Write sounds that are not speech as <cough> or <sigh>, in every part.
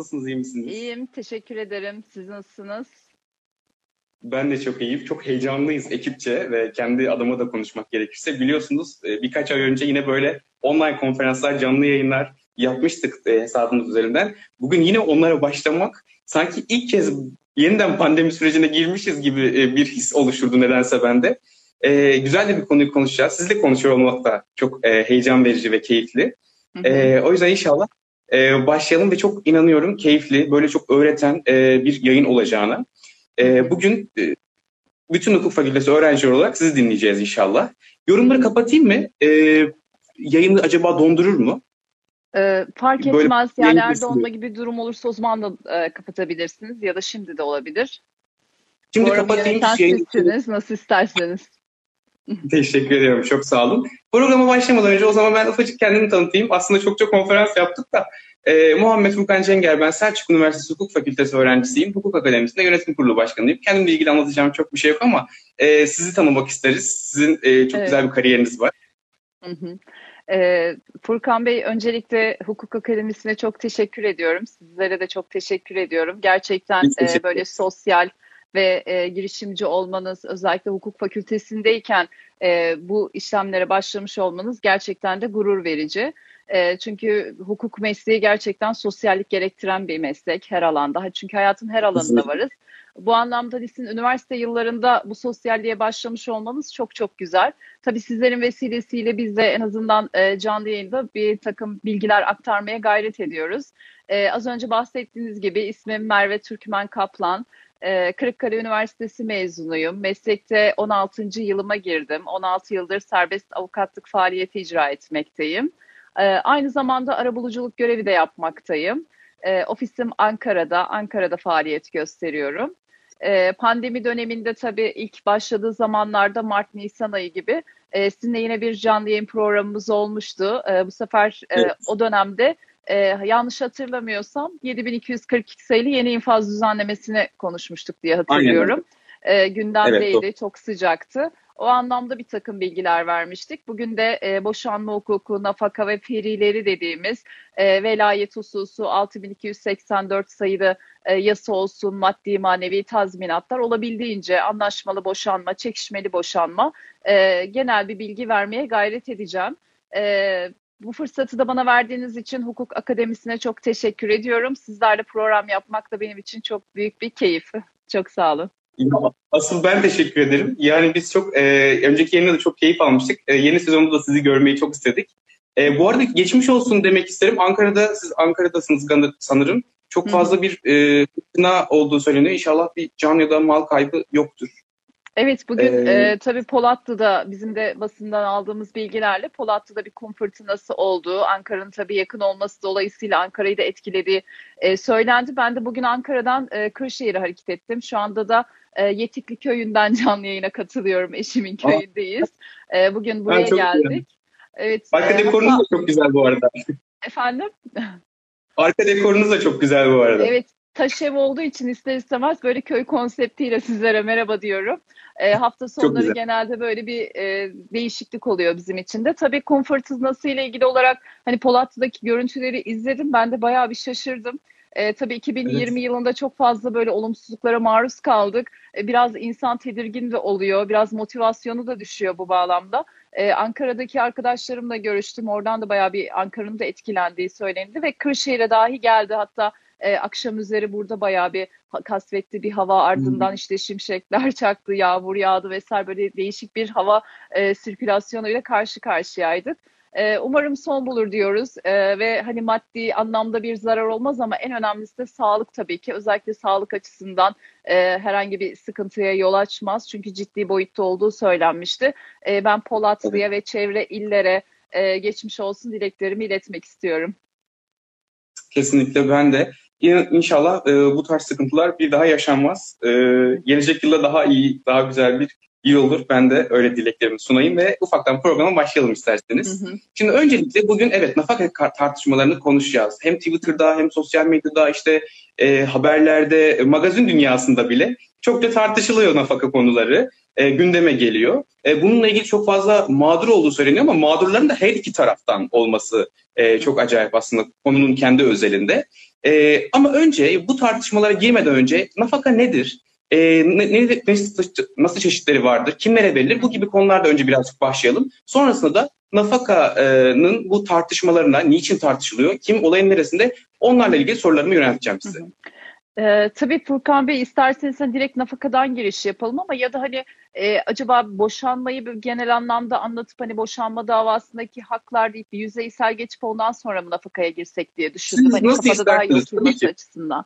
Nasılsınız, iyi misiniz? İyiyim, teşekkür ederim. Siz nasılsınız? Ben de çok iyiyim. Çok heyecanlıyız ekipçe ve kendi adıma da konuşmak gerekirse. Biliyorsunuz e, birkaç ay önce yine böyle online konferanslar, canlı yayınlar yapmıştık e, hesabımız üzerinden. Bugün yine onlara başlamak sanki ilk kez yeniden pandemi sürecine girmişiz gibi e, bir his oluşturdu nedense bende. Güzel de bir konuyu konuşacağız. Sizle konuşuyor olmak da çok heyecan verici ve keyifli. Hı hı. O yüzden inşallah başlayalım ve çok inanıyorum keyifli, böyle çok öğreten bir yayın olacağına. E, bugün e, bütün hukuk fakültesi öğrencileri olarak sizi dinleyeceğiz inşallah. Yorumları kapatayım mı? E, yayını acaba dondurur mu? E, fark Böyle etmez. Yani eğer donma gibi durum olursa o zaman da e, kapatabilirsiniz ya da şimdi de olabilir. Şimdi Program kapatayım. Sizsiniz, nasıl isterseniz. <laughs> Teşekkür ediyorum. Çok sağ olun. Programa başlamadan önce o zaman ben ufacık kendimi tanıtayım. Aslında çok çok konferans yaptık da e, Muhammed Furkan Cenger, ben Selçuk Üniversitesi Hukuk Fakültesi öğrencisiyim. Hukuk Akademisi'nde yönetim kurulu başkanıyım. Kendimle ilgili anlatacağım çok bir şey yok ama e, sizi tanımak isteriz. Sizin e, çok evet. güzel bir kariyeriniz var. Hı hı. E, Furkan Bey, öncelikle Hukuk Akademisi'ne çok teşekkür ediyorum. Sizlere de çok teşekkür ediyorum. Gerçekten e, böyle sosyal ve e, girişimci olmanız, özellikle hukuk fakültesindeyken e, bu işlemlere başlamış olmanız gerçekten de gurur verici. E, çünkü hukuk mesleği gerçekten sosyallik gerektiren bir meslek her alanda. Çünkü hayatın her alanında varız. Bu anlamda sizin üniversite yıllarında bu sosyalliğe başlamış olmanız çok çok güzel. Tabii sizlerin vesilesiyle biz de en azından e, canlı yayında bir takım bilgiler aktarmaya gayret ediyoruz. E, az önce bahsettiğiniz gibi ismim Merve Türkmen Kaplan. E, Kırıkkale Üniversitesi mezunuyum. Meslekte 16. yılıma girdim. 16 yıldır serbest avukatlık faaliyeti icra etmekteyim. E, aynı zamanda arabuluculuk görevi de yapmaktayım. E, ofisim Ankara'da, Ankara'da faaliyet gösteriyorum. E, pandemi döneminde tabii ilk başladığı zamanlarda Mart-Nisan ayı gibi e, sizinle yine bir canlı yayın programımız olmuştu. E, bu sefer e, evet. o dönemde e, yanlış hatırlamıyorsam 7242 sayılı yeni infaz düzenlemesini konuşmuştuk diye hatırlıyorum. E, gündemdeydi, evet, çok sıcaktı. O anlamda bir takım bilgiler vermiştik. Bugün de e, boşanma hukuku, nafaka ve ferileri dediğimiz e, velayet hususu 6284 sayılı e, yasa olsun, maddi manevi tazminatlar olabildiğince anlaşmalı boşanma, çekişmeli boşanma e, genel bir bilgi vermeye gayret edeceğim. E, bu fırsatı da bana verdiğiniz için Hukuk Akademisi'ne çok teşekkür ediyorum. Sizlerle program yapmak da benim için çok büyük bir keyif. Çok sağ olun. Asıl ben teşekkür ederim. Yani biz çok e, önceki yayında da çok keyif almıştık. E, yeni sezonda da sizi görmeyi çok istedik. E, bu arada geçmiş olsun demek isterim. Ankara'da siz Ankara'dasınız sanırım. Çok fazla bir e, fırtına olduğu söyleniyor. İnşallah bir can ya da mal kaybı yoktur. Evet bugün ee, e, tabii Polatlı'da bizim de basından aldığımız bilgilerle Polatlı'da bir kum fırtınası olduğu, Ankara'nın tabii yakın olması dolayısıyla Ankara'yı da etkilediği e, söylendi. Ben de bugün Ankara'dan e, Kırşehir'e hareket ettim. Şu anda da e, Yetikli Köyü'nden canlı yayına katılıyorum. Eşimin köyündeyiz. E, bugün buraya geldik. Güzel. Evet. Arka e, dekorunuz da çok güzel bu arada. Efendim? Arka dekorunuz da çok güzel bu arada. Evet taş ev olduğu için ister istemez böyle köy konseptiyle sizlere merhaba diyorum. E, hafta sonları genelde böyle bir e, değişiklik oluyor bizim için de. Tabii kum fırtınası ile ilgili olarak hani Polatlı'daki görüntüleri izledim. Ben de bayağı bir şaşırdım. E, tabii 2020 evet. yılında çok fazla böyle olumsuzluklara maruz kaldık. E, biraz insan tedirgin de oluyor. Biraz motivasyonu da düşüyor bu bağlamda. Ee, Ankara'daki arkadaşlarımla görüştüm. Oradan da bayağı bir Ankara'nın da etkilendiği söylendi ve Kırşehir'e dahi geldi. Hatta e, akşam üzeri burada bayağı bir kasvetli bir hava ardından işte şimşekler <laughs> çaktı, yağmur yağdı vesaire böyle değişik bir hava e, sirkülasyonuyla karşı karşıyaydık. E, umarım son bulur diyoruz e, ve hani maddi anlamda bir zarar olmaz ama en önemlisi de sağlık tabii ki özellikle sağlık açısından e, herhangi bir sıkıntıya yol açmaz çünkü ciddi boyutta olduğu söylenmişti. E, ben Polatlı'ya ve çevre illere e, geçmiş olsun dileklerimi iletmek istiyorum. Kesinlikle ben de. İnşallah e, bu tarz sıkıntılar bir daha yaşanmaz. E, gelecek yılda daha iyi, daha güzel bir iyi olur. Ben de öyle dileklerimi sunayım ve ufaktan programa başlayalım isterseniz. Hı hı. Şimdi öncelikle bugün evet nafaka tartışmalarını konuşacağız. Hem Twitter'da hem sosyal medyada işte e, haberlerde, magazin dünyasında bile çok da tartışılıyor nafaka konuları. E, gündeme geliyor. E, bununla ilgili çok fazla mağdur olduğu söyleniyor ama mağdurların da her iki taraftan olması e, çok acayip aslında konunun kendi özelinde. E, ama önce bu tartışmalara girmeden önce nafaka nedir? E, ne, ne, nasıl çeşitleri vardır? Kimlere verilir? Bu gibi konularda önce birazcık başlayalım. Sonrasında da nafakanın bu tartışmalarına niçin tartışılıyor? Kim olayın neresinde? Onlarla ilgili sorularımı yönelteceğim size. Hı hı. Ee, tabii Furkan Bey isterseniz hani direkt nafakadan giriş yapalım ama ya da hani e, acaba boşanmayı bir genel anlamda anlatıp hani boşanma davasındaki haklar deyip bir yüzeysel geçip ondan sonra mı nafakaya girsek diye düşündüm. Siz hani nasıl kafada daha iyi oturması açısından.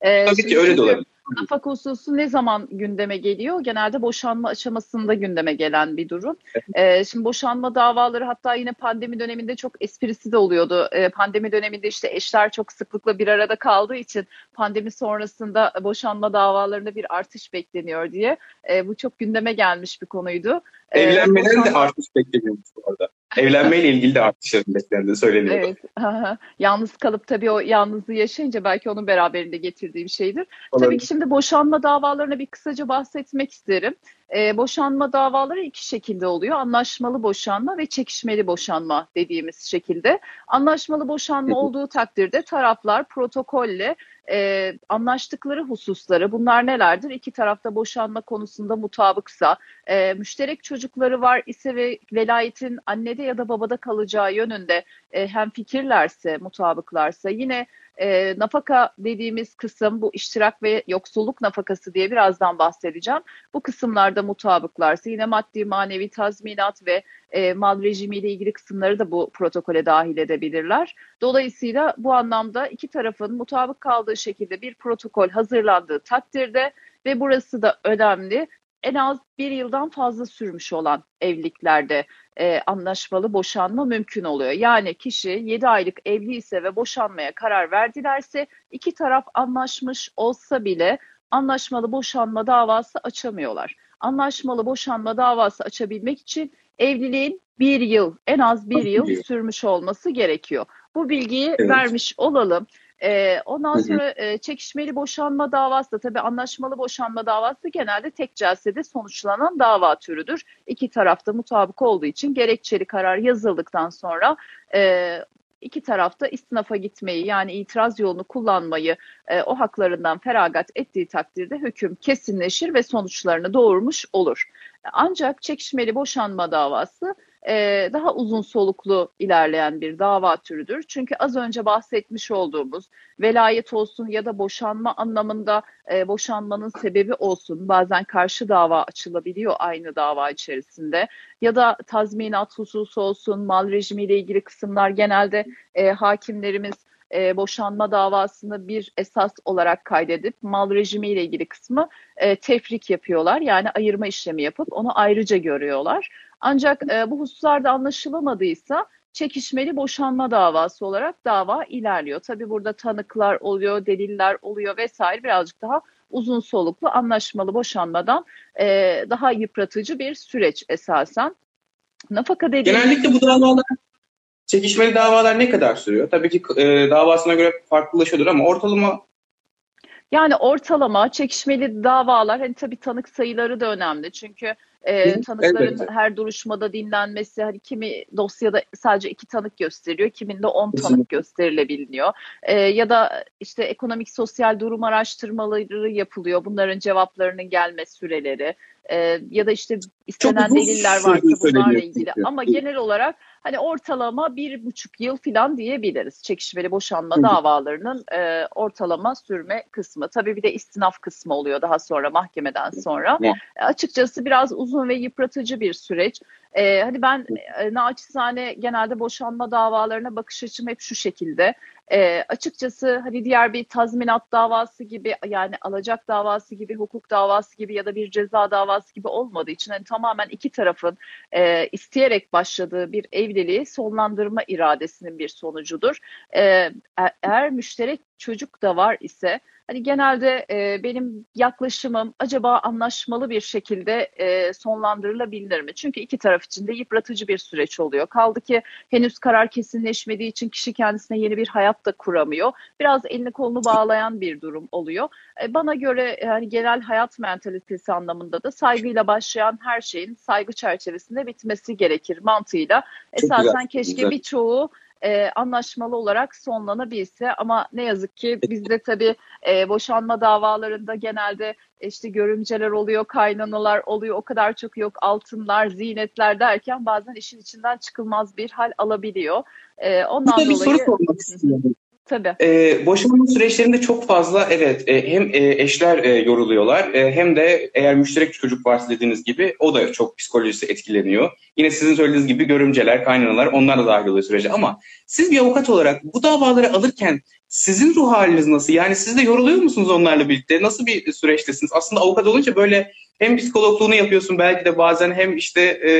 Ee, tabii ki öyle de olabilir. Nafaka hususu ne zaman gündeme geliyor? Genelde boşanma aşamasında gündeme gelen bir durum. Ee, şimdi boşanma davaları hatta yine pandemi döneminde çok esprisi de oluyordu. Ee, pandemi döneminde işte eşler çok sıklıkla bir arada kaldığı için pandemi sonrasında boşanma davalarında bir artış bekleniyor diye. Ee, bu çok gündeme gelmiş bir konuydu. Ee, Evlenmelerin boşanma... de artış bekleniyormuş bu arada. Evlenmeyle ilgili de artışların beklendiği söyleniyor. Evet. Yalnız kalıp tabii o yalnızlığı yaşayınca belki onun beraberinde getirdiği bir şeydir. Olabilir. Tabii ki şimdi boşanma davalarına bir kısaca bahsetmek isterim. Ee, boşanma davaları iki şekilde oluyor. Anlaşmalı boşanma ve çekişmeli boşanma dediğimiz şekilde. Anlaşmalı boşanma olduğu takdirde taraflar protokolle e, anlaştıkları hususları bunlar nelerdir? İki tarafta boşanma konusunda mutabıksa, e, müşterek çocukları var ise ve velayetin annede ya da babada kalacağı yönünde e, hem fikirlerse, mutabıklarsa yine e, nafaka dediğimiz kısım bu iştirak ve yoksulluk nafakası diye birazdan bahsedeceğim. Bu kısımlarda mutabıklarsa yine maddi manevi tazminat ve e, mal rejimiyle ilgili kısımları da bu protokole dahil edebilirler. Dolayısıyla bu anlamda iki tarafın mutabık kaldığı şekilde bir protokol hazırlandığı takdirde ve burası da önemli en az bir yıldan fazla sürmüş olan evliliklerde e, anlaşmalı boşanma mümkün oluyor. Yani kişi 7 aylık evli ise ve boşanmaya karar verdilerse iki taraf anlaşmış olsa bile anlaşmalı boşanma davası açamıyorlar. Anlaşmalı boşanma davası açabilmek için evliliğin bir yıl, en az bir yıl sürmüş olması gerekiyor. Bu bilgiyi evet. vermiş olalım. E, ondan sonra e, çekişmeli boşanma davası da tabii anlaşmalı boşanma davası genelde tek celsede sonuçlanan dava türüdür. İki tarafta mutabık olduğu için gerekçeli karar yazıldıktan sonra e, iki tarafta istinafa gitmeyi yani itiraz yolunu kullanmayı e, o haklarından feragat ettiği takdirde hüküm kesinleşir ve sonuçlarını doğurmuş olur. Ancak çekişmeli boşanma davası e, daha uzun soluklu ilerleyen bir dava türüdür. Çünkü az önce bahsetmiş olduğumuz velayet olsun ya da boşanma anlamında e, boşanmanın sebebi olsun bazen karşı dava açılabiliyor aynı dava içerisinde ya da tazminat hususu olsun mal rejimiyle ilgili kısımlar genelde e, hakimlerimiz e, boşanma davasını bir esas olarak kaydedip mal rejimiyle ilgili kısmı e, tefrik yapıyorlar. Yani ayırma işlemi yapıp onu ayrıca görüyorlar. Ancak e, bu hususlarda anlaşılamadıysa çekişmeli boşanma davası olarak dava ilerliyor. Tabii burada tanıklar oluyor, deliller oluyor vesaire birazcık daha uzun soluklu anlaşmalı boşanmadan e, daha yıpratıcı bir süreç esasen. Nafaka dediğimiz... Genellikle bu davalar çekişmeli davalar ne kadar sürüyor? Tabii ki e, davasına göre farklılaşıyordur ama ortalama yani ortalama çekişmeli davalar hani tabii tanık sayıları da önemli. Çünkü e, tanıkların Elbette. her duruşmada dinlenmesi hani kimi dosyada sadece iki tanık gösteriyor, kiminde on tanık gösterilebiliyor. E, ya da işte ekonomik sosyal durum araştırmaları yapılıyor. Bunların cevaplarının gelme süreleri e, ya da işte istenen deliller varsa bunlarla ilgili. Ama genel olarak hani ortalama bir buçuk yıl falan diyebiliriz. Çekişmeli boşanma Hı. davalarının e, ortalama sürme kısmı. Tabii bir de istinaf kısmı oluyor daha sonra mahkemeden sonra. Hı. Açıkçası biraz uzun ve yıpratıcı bir süreç. E, hani ben e, naçizane genelde boşanma davalarına bakış açım hep şu şekilde. E, açıkçası hani diğer bir tazminat davası gibi yani alacak davası gibi, hukuk davası gibi ya da bir ceza davası gibi olmadığı için hani tamamen iki tarafın e, isteyerek başladığı bir evliliği sonlandırma iradesinin bir sonucudur. E, eğer müşterek çocuk da var ise hani genelde e, benim yaklaşımım acaba anlaşmalı bir şekilde e, sonlandırılabilir mi? Çünkü iki taraf için de yıpratıcı bir süreç oluyor. Kaldı ki henüz karar kesinleşmediği için kişi kendisine yeni bir hayat da kuramıyor. Biraz elini kolunu bağlayan bir durum oluyor. E, bana göre yani genel hayat mentalitesi anlamında da saygıyla başlayan her şeyin saygı çerçevesinde bitmesi gerekir mantığıyla. Çok Esasen güzel, keşke güzel. birçoğu e, anlaşmalı olarak sonlanabilse ama ne yazık ki bizde tabii e, boşanma davalarında genelde işte görümceler oluyor, kaynanalar oluyor, o kadar çok yok altınlar, zinetler derken bazen işin içinden çıkılmaz bir hal alabiliyor. E, ondan bir dolayı... soru sormak istiyorum. Tabii. Ee, boşanma süreçlerinde çok fazla evet e, hem e, eşler e, yoruluyorlar e, hem de eğer müşterek çocuk varsa dediğiniz gibi o da çok psikolojisi etkileniyor. Yine sizin söylediğiniz gibi görümceler, kaynanalar onlar da dahil oluyor sürece ama siz bir avukat olarak bu davaları alırken sizin ruh haliniz nasıl? Yani siz de yoruluyor musunuz onlarla birlikte? Nasıl bir süreçtesiniz? Aslında avukat olunca böyle hem psikologluğunu yapıyorsun belki de bazen hem işte e,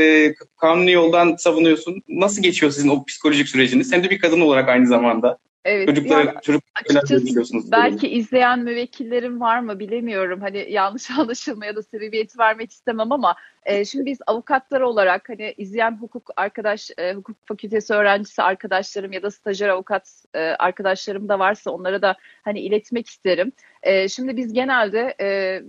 kanuni yoldan savunuyorsun. Nasıl geçiyor sizin o psikolojik süreciniz? Hem de bir kadın olarak aynı zamanda. Evet. Çocuklara, yani, çocuk açıkçası belki izleyen müvekkillerim var mı bilemiyorum. Hani yanlış <laughs> anlaşılmaya da sebebiyet vermek istemem ama e, şimdi biz avukatlar olarak hani izleyen hukuk arkadaş, e, hukuk fakültesi öğrencisi arkadaşlarım ya da stajyer avukat e, arkadaşlarım da varsa onlara da hani iletmek isterim. E, şimdi biz genelde e,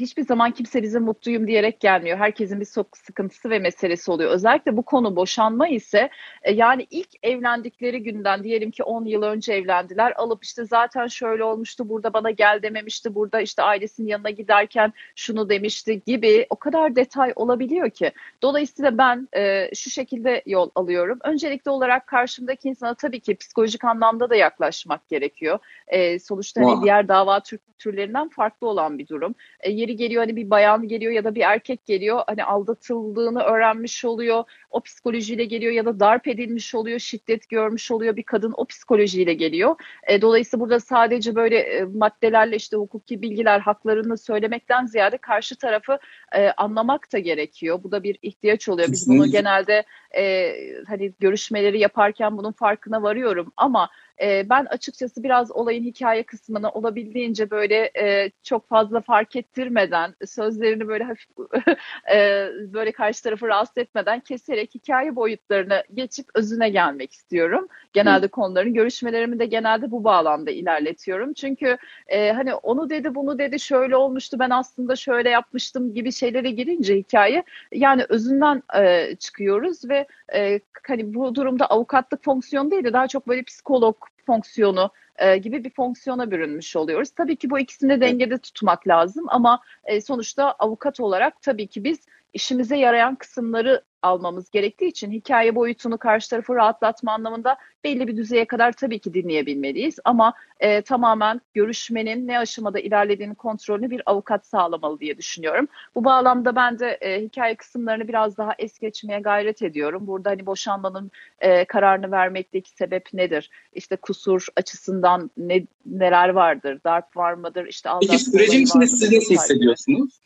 hiçbir zaman kimse bize mutluyum diyerek gelmiyor. Herkesin bir sıkıntısı ve meselesi oluyor. Özellikle bu konu boşanma ise e, yani ilk evlendikleri günden diyelim ki 10 yıl önce evlendiler. Alıp işte zaten şöyle olmuştu burada bana gel dememişti. Burada işte ailesinin yanına giderken şunu demişti gibi o kadar detay olabiliyor ki. Dolayısıyla ben e, şu şekilde yol alıyorum. Öncelikli olarak karşımdaki insana tabii ki psikolojik anlamda da yaklaşmak gerekiyor. E, sonuçta hani diğer dava tür türlerinden farklı olan bir durum. E, yeri geliyor hani bir bayan geliyor ya da bir erkek geliyor hani aldatıldığını öğrenmiş oluyor o psikolojiyle geliyor ya da darp edilmiş oluyor şiddet görmüş oluyor bir kadın o psikolojiyle geliyor. E, dolayısıyla burada sadece böyle e, maddelerle işte hukuki bilgiler haklarını söylemekten ziyade karşı tarafı e, anlamak da gerekiyor. Bu da bir ihtiyaç oluyor. Biz bunu genelde e, hani görüşmeleri yaparken bunun farkına varıyorum ama e, ben açıkçası biraz olayın hikaye kısmını olabildiğince böyle e, çok fazla fark ettirmeden, sözlerini böyle hafif <laughs> e, böyle karşı tarafı rahatsız etmeden keserek hikaye boyutlarını geçip özüne gelmek istiyorum. Genelde Hı. konuların görüşmelerimi de genelde bu bağlamda ilerletiyorum. Çünkü e, hani onu dedi, bunu dedi, şöyle olmuştu, ben aslında şöyle yapmıştım gibi şeylere girince hikaye yani özünden e, çıkıyoruz ve e, hani bu durumda avukatlık fonksiyonu değil de daha çok böyle psikolog fonksiyonu e, gibi bir fonksiyona bürünmüş oluyoruz. Tabii ki bu ikisini de dengede tutmak lazım ama e, sonuçta avukat olarak tabii ki biz işimize yarayan kısımları almamız gerektiği için hikaye boyutunu karşı tarafı rahatlatma anlamında belli bir düzeye kadar tabii ki dinleyebilmeliyiz. Ama e, tamamen görüşmenin ne aşamada ilerlediğini kontrolünü bir avukat sağlamalı diye düşünüyorum. Bu bağlamda ben de e, hikaye kısımlarını biraz daha es geçmeye gayret ediyorum. Burada hani boşanmanın e, kararını vermekteki sebep nedir? İşte kusur açısından ne, neler vardır? Darp var mıdır? İşte Peki sürecin içinde siz nasıl hissediyorsunuz?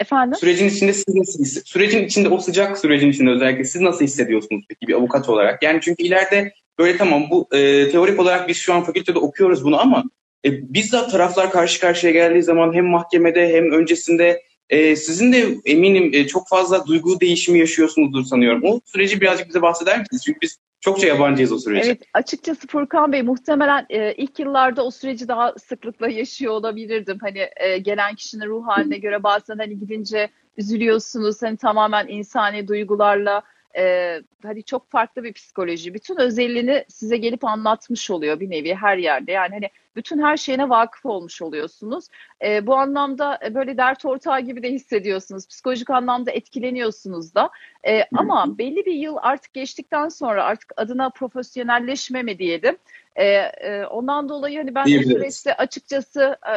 Efendim? Sürecin içinde siz nasıl sürecin içinde o sıcak sürecin içinde özellikle siz nasıl hissediyorsunuz peki bir avukat olarak? Yani çünkü ileride böyle tamam bu e, teorik olarak biz şu an fakültede okuyoruz bunu ama e, bizzat taraflar karşı karşıya geldiği zaman hem mahkemede hem öncesinde e, sizin de eminim e, çok fazla duygu değişimi yaşıyorsunuzdur sanıyorum. O süreci birazcık bize bahseder misiniz? Çünkü biz Çokça yabancıyız o sürece. Evet açıkçası Furkan Bey muhtemelen e, ilk yıllarda o süreci daha sıklıkla yaşıyor olabilirdim. Hani e, gelen kişinin ruh haline göre bazen hani gidince üzülüyorsunuz. Hani tamamen insani duygularla e, hani çok farklı bir psikoloji. Bütün özelliğini size gelip anlatmış oluyor bir nevi her yerde. Yani hani bütün her şeyine vakıf olmuş oluyorsunuz. E, bu anlamda e, böyle dert ortağı gibi de hissediyorsunuz. Psikolojik anlamda etkileniyorsunuz da. E, ama belli bir yıl artık geçtikten sonra artık adına profesyonelleşme mi diyelim. E, e, ondan dolayı hani ben bu süreçte açıkçası e,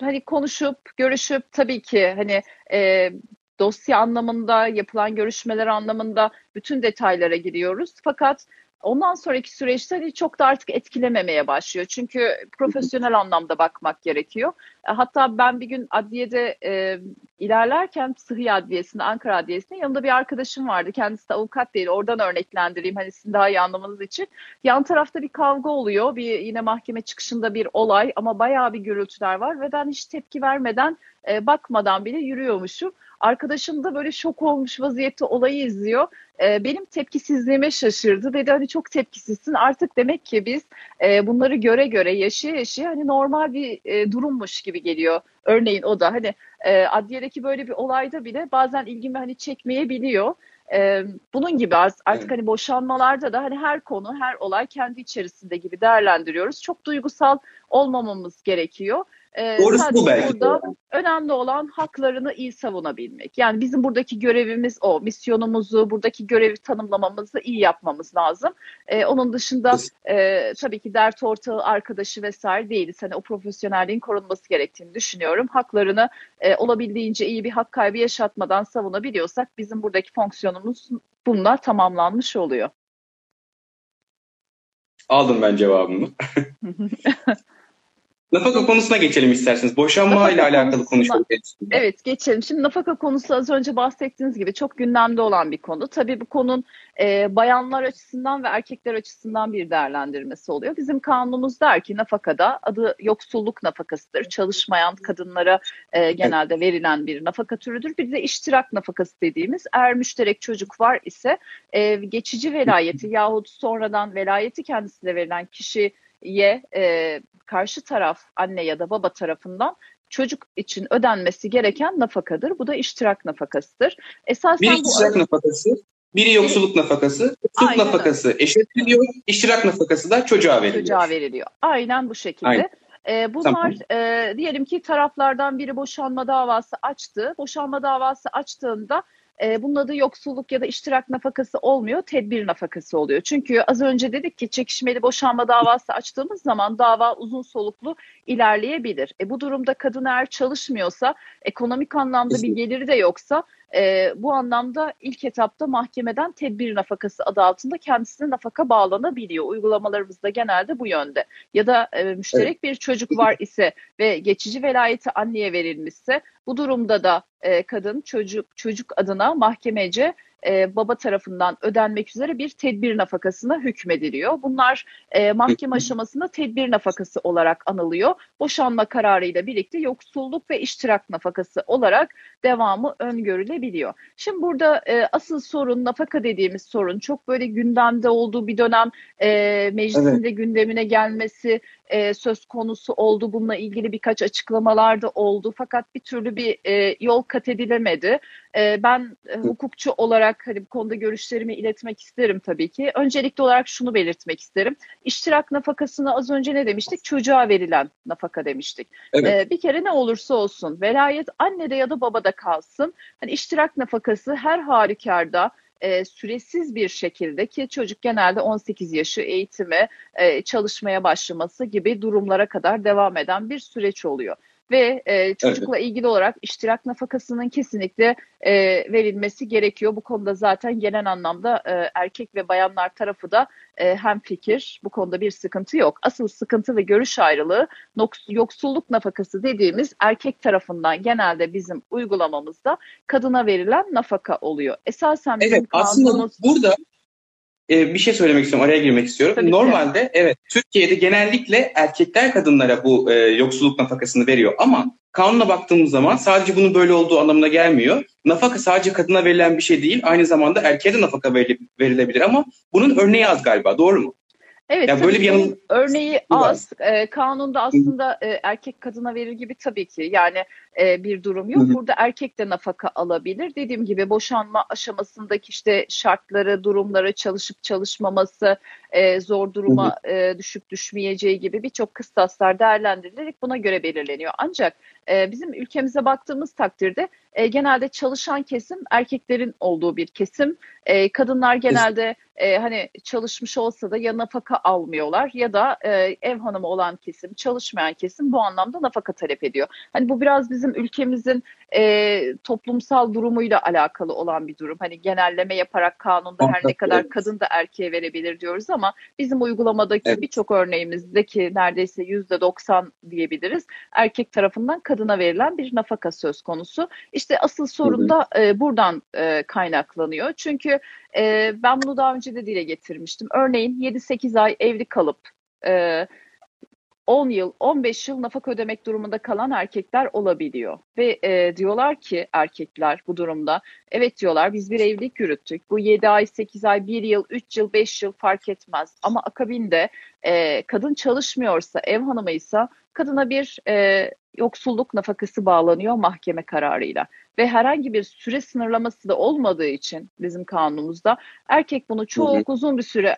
hani konuşup görüşüp tabii ki hani e, dosya anlamında, yapılan görüşmeler anlamında bütün detaylara giriyoruz. Fakat ondan sonraki süreçte hani çok da artık etkilememeye başlıyor. Çünkü profesyonel anlamda bakmak gerekiyor. E, hatta ben bir gün adliyede e, ilerlerken Sıhhi Adliyesi'nde, Ankara Adliyesi'nde yanımda bir arkadaşım vardı. Kendisi de avukat değil. Oradan örneklendireyim hani sizin daha iyi anlamanız için. Yan tarafta bir kavga oluyor. Bir yine mahkeme çıkışında bir olay ama bayağı bir gürültüler var ve ben hiç tepki vermeden, e, bakmadan bile yürüyormuşum. Arkadaşım da böyle şok olmuş vaziyette olayı izliyor. E, benim tepkisizliğime şaşırdı. Dedi hani çok tepkisizsin. Artık demek ki biz e, bunları göre göre yaşaya yaşaya hani normal bir e, durummuş gibi geliyor. Örneğin o da hani e, adliyedeki böyle bir olayda bile bazen ilgimi hani çekmeyebiliyor. Ee, bunun gibi artık hani boşanmalarda da hani her konu, her olay kendi içerisinde gibi değerlendiriyoruz. Çok duygusal olmamamız gerekiyor. Ee, Doğrusu bu belki. Burada önemli olan haklarını iyi savunabilmek. Yani bizim buradaki görevimiz o. Misyonumuzu, buradaki görevi tanımlamamızı iyi yapmamız lazım. Ee, onun dışında e, tabii ki dert ortağı, arkadaşı vesaire değiliz. Hani o profesyonelliğin korunması gerektiğini düşünüyorum. Haklarını e, olabildiğince iyi bir hak kaybı yaşatmadan savunabiliyorsak bizim buradaki fonksiyonumuz bunlar tamamlanmış oluyor. Aldım ben cevabımı. <laughs> Nafaka konusuna geçelim isterseniz. Boşanma nafaka ile alakalı konuşalım. Evet geçelim. Şimdi nafaka konusu az önce bahsettiğiniz gibi çok gündemde olan bir konu. Tabii bu konunun e, bayanlar açısından ve erkekler açısından bir değerlendirmesi oluyor. Bizim kanunumuz der ki nafakada adı yoksulluk nafakasıdır. Çalışmayan kadınlara e, genelde verilen bir nafaka türüdür. Bir de iştirak nafakası dediğimiz eğer müşterek çocuk var ise e, geçici velayeti yahut sonradan velayeti kendisine verilen kişi ye e, karşı taraf anne ya da baba tarafından çocuk için ödenmesi gereken nafakadır. Bu da iştirak nafakasıdır. Esasen biri iştirak bu nafakası, biri yoksulluk nafakası, yoksulluk Aynen. nafakası eşitliyor, iştirak nafakası da çocuğa veriliyor. Çocuğa veriliyor. Aynen bu şekilde. Aynen. E, bunlar tamam. e, diyelim ki taraflardan biri boşanma davası açtı. Boşanma davası açtığında e, bunun adı yoksulluk ya da iştirak nafakası olmuyor, tedbir nafakası oluyor. Çünkü az önce dedik ki çekişmeli boşanma davası açtığımız zaman dava uzun soluklu ilerleyebilir. E, bu durumda kadın eğer çalışmıyorsa, ekonomik anlamda bir geliri de yoksa e, bu anlamda ilk etapta mahkemeden tedbir nafakası adı altında kendisine nafaka bağlanabiliyor. Uygulamalarımız da genelde bu yönde. Ya da e, müşterek evet. bir çocuk var ise ve geçici velayeti anneye verilmişse bu durumda da e, kadın çocuk çocuk adına mahkemece e, baba tarafından ödenmek üzere bir tedbir nafakasına hükmediliyor. Bunlar e, mahkeme aşamasında tedbir nafakası olarak anılıyor. Boşanma kararıyla birlikte yoksulluk ve iştirak nafakası olarak devamı öngörülebiliyor. Şimdi burada e, asıl sorun nafaka dediğimiz sorun çok böyle gündemde olduğu bir dönem e, meclisinde evet. gündemine gelmesi e, söz konusu oldu. Bununla ilgili birkaç açıklamalar da oldu. Fakat bir türlü bir e, yol kat edilemedi. E, ben e, hukukçu olarak hani bu konuda görüşlerimi iletmek isterim tabii ki. Öncelikli olarak şunu belirtmek isterim. İştirak nafakasını az önce ne demiştik? Çocuğa verilen nafaka demiştik. Evet. E, bir kere ne olursa olsun velayet annede ya da babada kalsın. Hani iştirak nafakası her halükarda e, süresiz bir şekilde ki çocuk genelde 18 yaşı eğitime, e, çalışmaya başlaması gibi durumlara kadar devam eden bir süreç oluyor ve e, çocukla evet. ilgili olarak iştirak nafakasının kesinlikle e, verilmesi gerekiyor. Bu konuda zaten genel anlamda e, erkek ve bayanlar tarafı da e, hem fikir. Bu konuda bir sıkıntı yok. Asıl sıkıntı ve görüş ayrılığı yoksulluk nafakası dediğimiz erkek tarafından genelde bizim uygulamamızda kadına verilen nafaka oluyor. Esasen bizim evet, kanunumuz... aslında burada e, bir şey söylemek istiyorum, araya girmek istiyorum. Tabii Normalde ki. evet Türkiye'de genellikle erkekler kadınlara bu e, yoksulluk nafakasını veriyor ama kanuna baktığımız zaman sadece bunun böyle olduğu anlamına gelmiyor. Nafaka sadece kadına verilen bir şey değil, aynı zamanda erkeğe de nafaka verilebilir ama bunun örneği az galiba, doğru mu? Evet, yani böyle bir yanıl... örneği az. E, kanunda aslında e, erkek kadına verir gibi tabii ki. Yani e, bir durum yok. Hı hı. Burada erkek de nafaka alabilir. Dediğim gibi boşanma aşamasındaki işte şartları, durumları, çalışıp çalışmaması, e, zor duruma. E, düşüp düşmeyeceği gibi birçok kıstaslar değerlendirilerek buna göre belirleniyor. Ancak e, bizim ülkemize baktığımız takdirde e, genelde çalışan kesim erkeklerin olduğu bir kesim. E, kadınlar genelde e, hani çalışmış olsa da ya nafaka almıyorlar ya da e, ev hanımı olan kesim, çalışmayan kesim bu anlamda nafaka talep ediyor. Hani bu biraz bizim bizim ülkemizin e, toplumsal durumuyla alakalı olan bir durum. Hani genelleme yaparak kanunda her ne kadar kadın da erkeğe verebilir diyoruz ama bizim uygulamadaki evet. birçok örneğimizdeki neredeyse yüzde doksan diyebiliriz erkek tarafından kadına verilen bir nafaka söz konusu. İşte asıl sorun da e, buradan e, kaynaklanıyor. Çünkü e, ben bunu daha önce de dile getirmiştim. Örneğin 7-8 ay evli kalıp e, 10 yıl, 15 yıl nafaka ödemek durumunda kalan erkekler olabiliyor. Ve e, diyorlar ki erkekler bu durumda, evet diyorlar biz bir evlilik yürüttük. Bu 7 ay, 8 ay, 1 yıl, 3 yıl, 5 yıl fark etmez. Ama akabinde e, kadın çalışmıyorsa, ev hanımıysa kadına bir e, yoksulluk nafakası bağlanıyor mahkeme kararıyla. Ve herhangi bir süre sınırlaması da olmadığı için bizim kanunumuzda erkek bunu çok uzun bir süre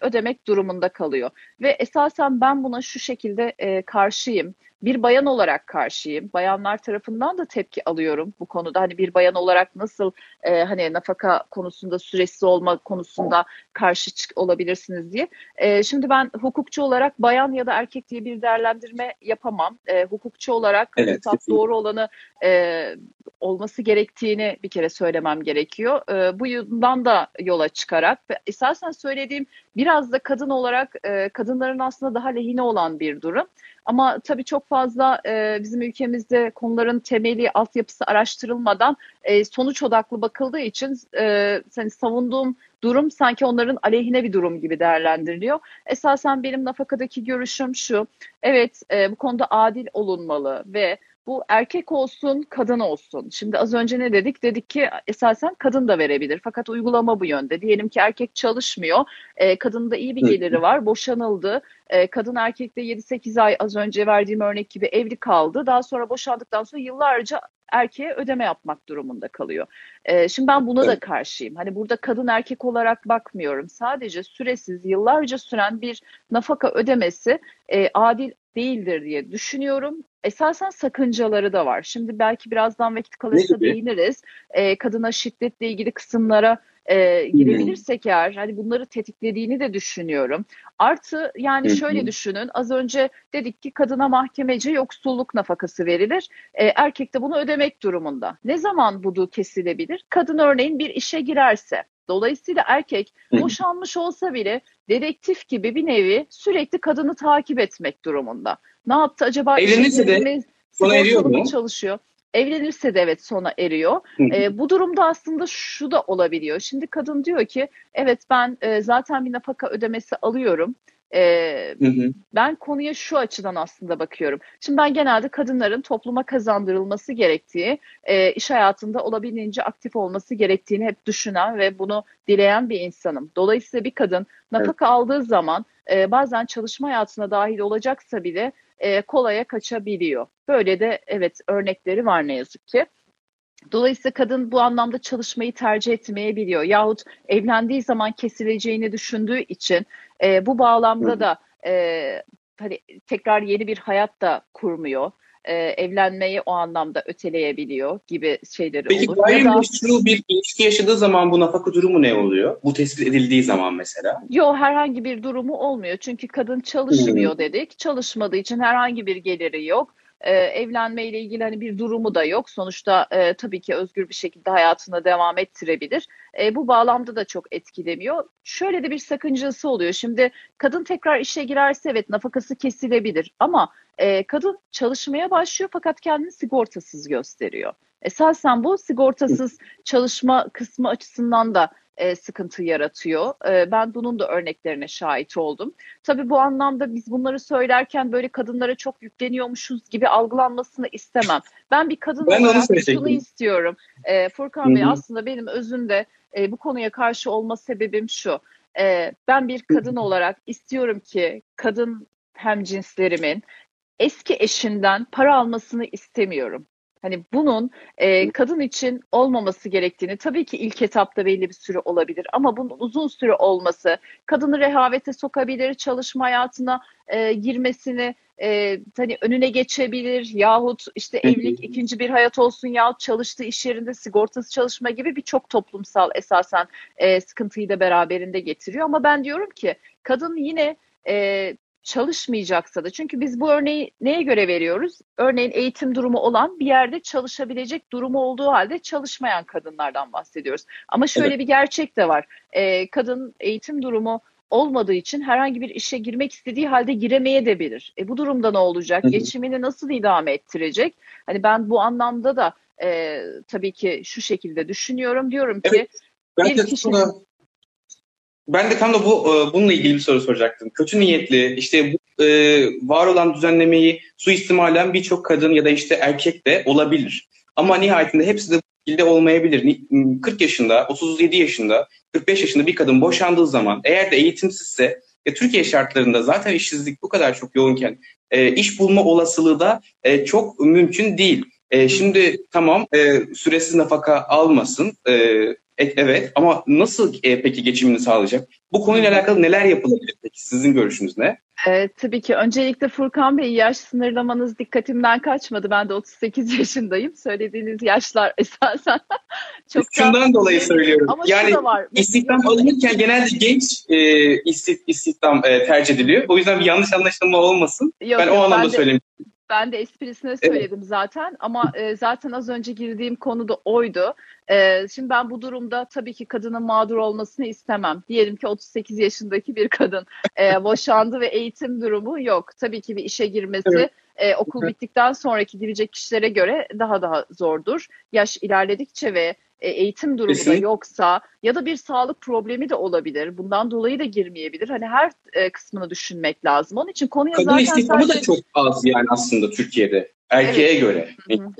ödemek durumunda kalıyor. Ve esasen ben buna şu şekilde karşıyım bir bayan olarak karşıyım. Bayanlar tarafından da tepki alıyorum bu konuda. Hani bir bayan olarak nasıl e, hani nafaka konusunda süresiz olma konusunda karşı çık olabilirsiniz diye. E, şimdi ben hukukçu olarak bayan ya da erkek diye bir değerlendirme yapamam. E, hukukçu olarak evet, doğru olanı e, olması gerektiğini bir kere söylemem gerekiyor. E, bu yüzden da yola çıkarak ve esasen söylediğim biraz da kadın olarak e, kadınların aslında daha lehine olan bir durum. Ama tabii çok fazla e, bizim ülkemizde konuların temeli, altyapısı araştırılmadan e, sonuç odaklı bakıldığı için e, hani savunduğum durum sanki onların aleyhine bir durum gibi değerlendiriliyor. Esasen benim nafakadaki görüşüm şu, evet e, bu konuda adil olunmalı ve bu erkek olsun, kadın olsun. Şimdi az önce ne dedik? Dedik ki esasen kadın da verebilir. Fakat uygulama bu yönde. Diyelim ki erkek çalışmıyor, e, kadında iyi bir geliri var, boşanıldı. E, kadın erkekte 7-8 ay az önce verdiğim örnek gibi evli kaldı. Daha sonra boşandıktan sonra yıllarca erkeğe ödeme yapmak durumunda kalıyor. E, şimdi ben buna da karşıyım. Hani burada kadın erkek olarak bakmıyorum. Sadece süresiz, yıllarca süren bir nafaka ödemesi e, adil değildir diye düşünüyorum. Esasen sakıncaları da var. Şimdi belki birazdan vakit kalırsa değiniriz. E, kadına şiddetle ilgili kısımlara e, girebilirsek eğer hani bunları tetiklediğini de düşünüyorum. Artı yani şöyle düşünün az önce dedik ki kadına mahkemece yoksulluk nafakası verilir. E, erkek de bunu ödemek durumunda. Ne zaman bu kesilebilir? Kadın örneğin bir işe girerse Dolayısıyla erkek boşanmış olsa bile dedektif gibi bir nevi sürekli kadını takip etmek durumunda. Ne yaptı acaba? Evlenirse de sona eriyor mu? Çalışıyor. Evlenirse de evet sona eriyor. E, bu durumda aslında şu da olabiliyor. Şimdi kadın diyor ki evet ben e, zaten bir nafaka ödemesi alıyorum. E, hı hı. Ben konuya şu açıdan aslında bakıyorum. Şimdi ben genelde kadınların topluma kazandırılması gerektiği, e, iş hayatında olabildiğince aktif olması gerektiğini hep düşünen ve bunu dileyen bir insanım. Dolayısıyla bir kadın nafaka evet. aldığı zaman e, bazen çalışma hayatına dahil olacaksa bile e, kolaya kaçabiliyor. Böyle de evet örnekleri var ne yazık ki. Dolayısıyla kadın bu anlamda çalışmayı tercih etmeyebiliyor. Yahut evlendiği zaman kesileceğini düşündüğü için e, bu bağlamda da e, hani tekrar yeni bir hayat da kurmuyor. E, evlenmeyi o anlamda öteleyebiliyor gibi şeyleri Peki, olur. Peki gayrimeşru bir ilişki yaşadığı zaman bu nafaka durumu ne oluyor? Bu tespit edildiği zaman mesela? Yok herhangi bir durumu olmuyor. Çünkü kadın çalışmıyor dedik. Çalışmadığı için herhangi bir geliri yok e, evlenmeyle ilgili hani bir durumu da yok. Sonuçta e, tabii ki özgür bir şekilde hayatına devam ettirebilir. E, bu bağlamda da çok etkilemiyor. Şöyle de bir sakıncası oluyor. Şimdi kadın tekrar işe girerse evet nafakası kesilebilir ama e, kadın çalışmaya başlıyor fakat kendini sigortasız gösteriyor. Esasen bu sigortasız çalışma kısmı açısından da e, sıkıntı yaratıyor. E, ben bunun da örneklerine şahit oldum. Tabii bu anlamda biz bunları söylerken böyle kadınlara çok yükleniyormuşuz gibi algılanmasını istemem. Ben bir kadın ben olarak şunu istiyorum. E, Furkan Bey aslında benim özünde e, bu konuya karşı olma sebebim şu. E, ben bir kadın olarak istiyorum ki kadın hem cinslerimin eski eşinden para almasını istemiyorum. Hani bunun e, kadın için olmaması gerektiğini tabii ki ilk etapta belli bir süre olabilir ama bunun uzun süre olması kadını rehavete sokabilir, çalışma hayatına e, girmesini e, hani önüne geçebilir yahut işte evlilik ikinci bir hayat olsun yahut çalıştığı iş yerinde sigortası çalışma gibi birçok toplumsal esasen e, sıkıntıyı da beraberinde getiriyor. Ama ben diyorum ki kadın yine e, çalışmayacaksa da çünkü biz bu örneği neye göre veriyoruz? Örneğin eğitim durumu olan bir yerde çalışabilecek durumu olduğu halde çalışmayan kadınlardan bahsediyoruz. Ama şöyle evet. bir gerçek de var. E, kadın eğitim durumu olmadığı için herhangi bir işe girmek istediği halde giremeye de bilir. E, bu durumda ne olacak? Geçimini nasıl idame ettirecek? Hani ben bu anlamda da e, tabii ki şu şekilde düşünüyorum. Diyorum ki ben bir kişi... Ben de tam da bu e, bununla ilgili bir soru soracaktım. Kötü niyetli işte bu, e, var olan düzenlemeyi suistimalen birçok kadın ya da işte erkek de olabilir. Ama nihayetinde hepsi de bu şekilde olmayabilir. 40 yaşında, 37 yaşında, 45 yaşında bir kadın boşandığı zaman eğer de eğitimsizse ve Türkiye şartlarında zaten işsizlik bu kadar çok yoğunken e, iş bulma olasılığı da e, çok mümkün değil. E, şimdi tamam e, süresiz nafaka almasın e, evet ama nasıl e, peki geçimini sağlayacak? Bu konuyla alakalı neler yapılabilir peki? Sizin görüşünüz ne? Evet, tabii ki. Öncelikle Furkan Bey yaş sınırlamanız dikkatimden kaçmadı. Ben de 38 <laughs> yaşındayım. Söylediğiniz yaşlar <laughs> esasen çok Şundan dolayı söylüyorum. Ama yani var. istihdam alınırken genelde genç e, istihdam e, tercih ediliyor. O yüzden bir yanlış anlaşılma olmasın. Yok, ben yok, o anlamda söyleyeyim. Ben de esprisine söyledim evet. zaten ama e, zaten az önce girdiğim konu da oydu. E, şimdi ben bu durumda tabii ki kadının mağdur olmasını istemem. Diyelim ki 38 yaşındaki bir kadın e, <laughs> boşandı ve eğitim durumu yok. Tabii ki bir işe girmesi evet. e, okul bittikten sonraki girecek kişilere göre daha daha zordur. Yaş ilerledikçe ve e, eğitim durumu da yoksa ya da bir sağlık problemi de olabilir. Bundan dolayı da girmeyebilir. Hani her e, kısmını düşünmek lazım. Onun için konuya Kadın zaten istihdamı sadece... da çok az yani aslında Türkiye'de. Erkeğe evet. göre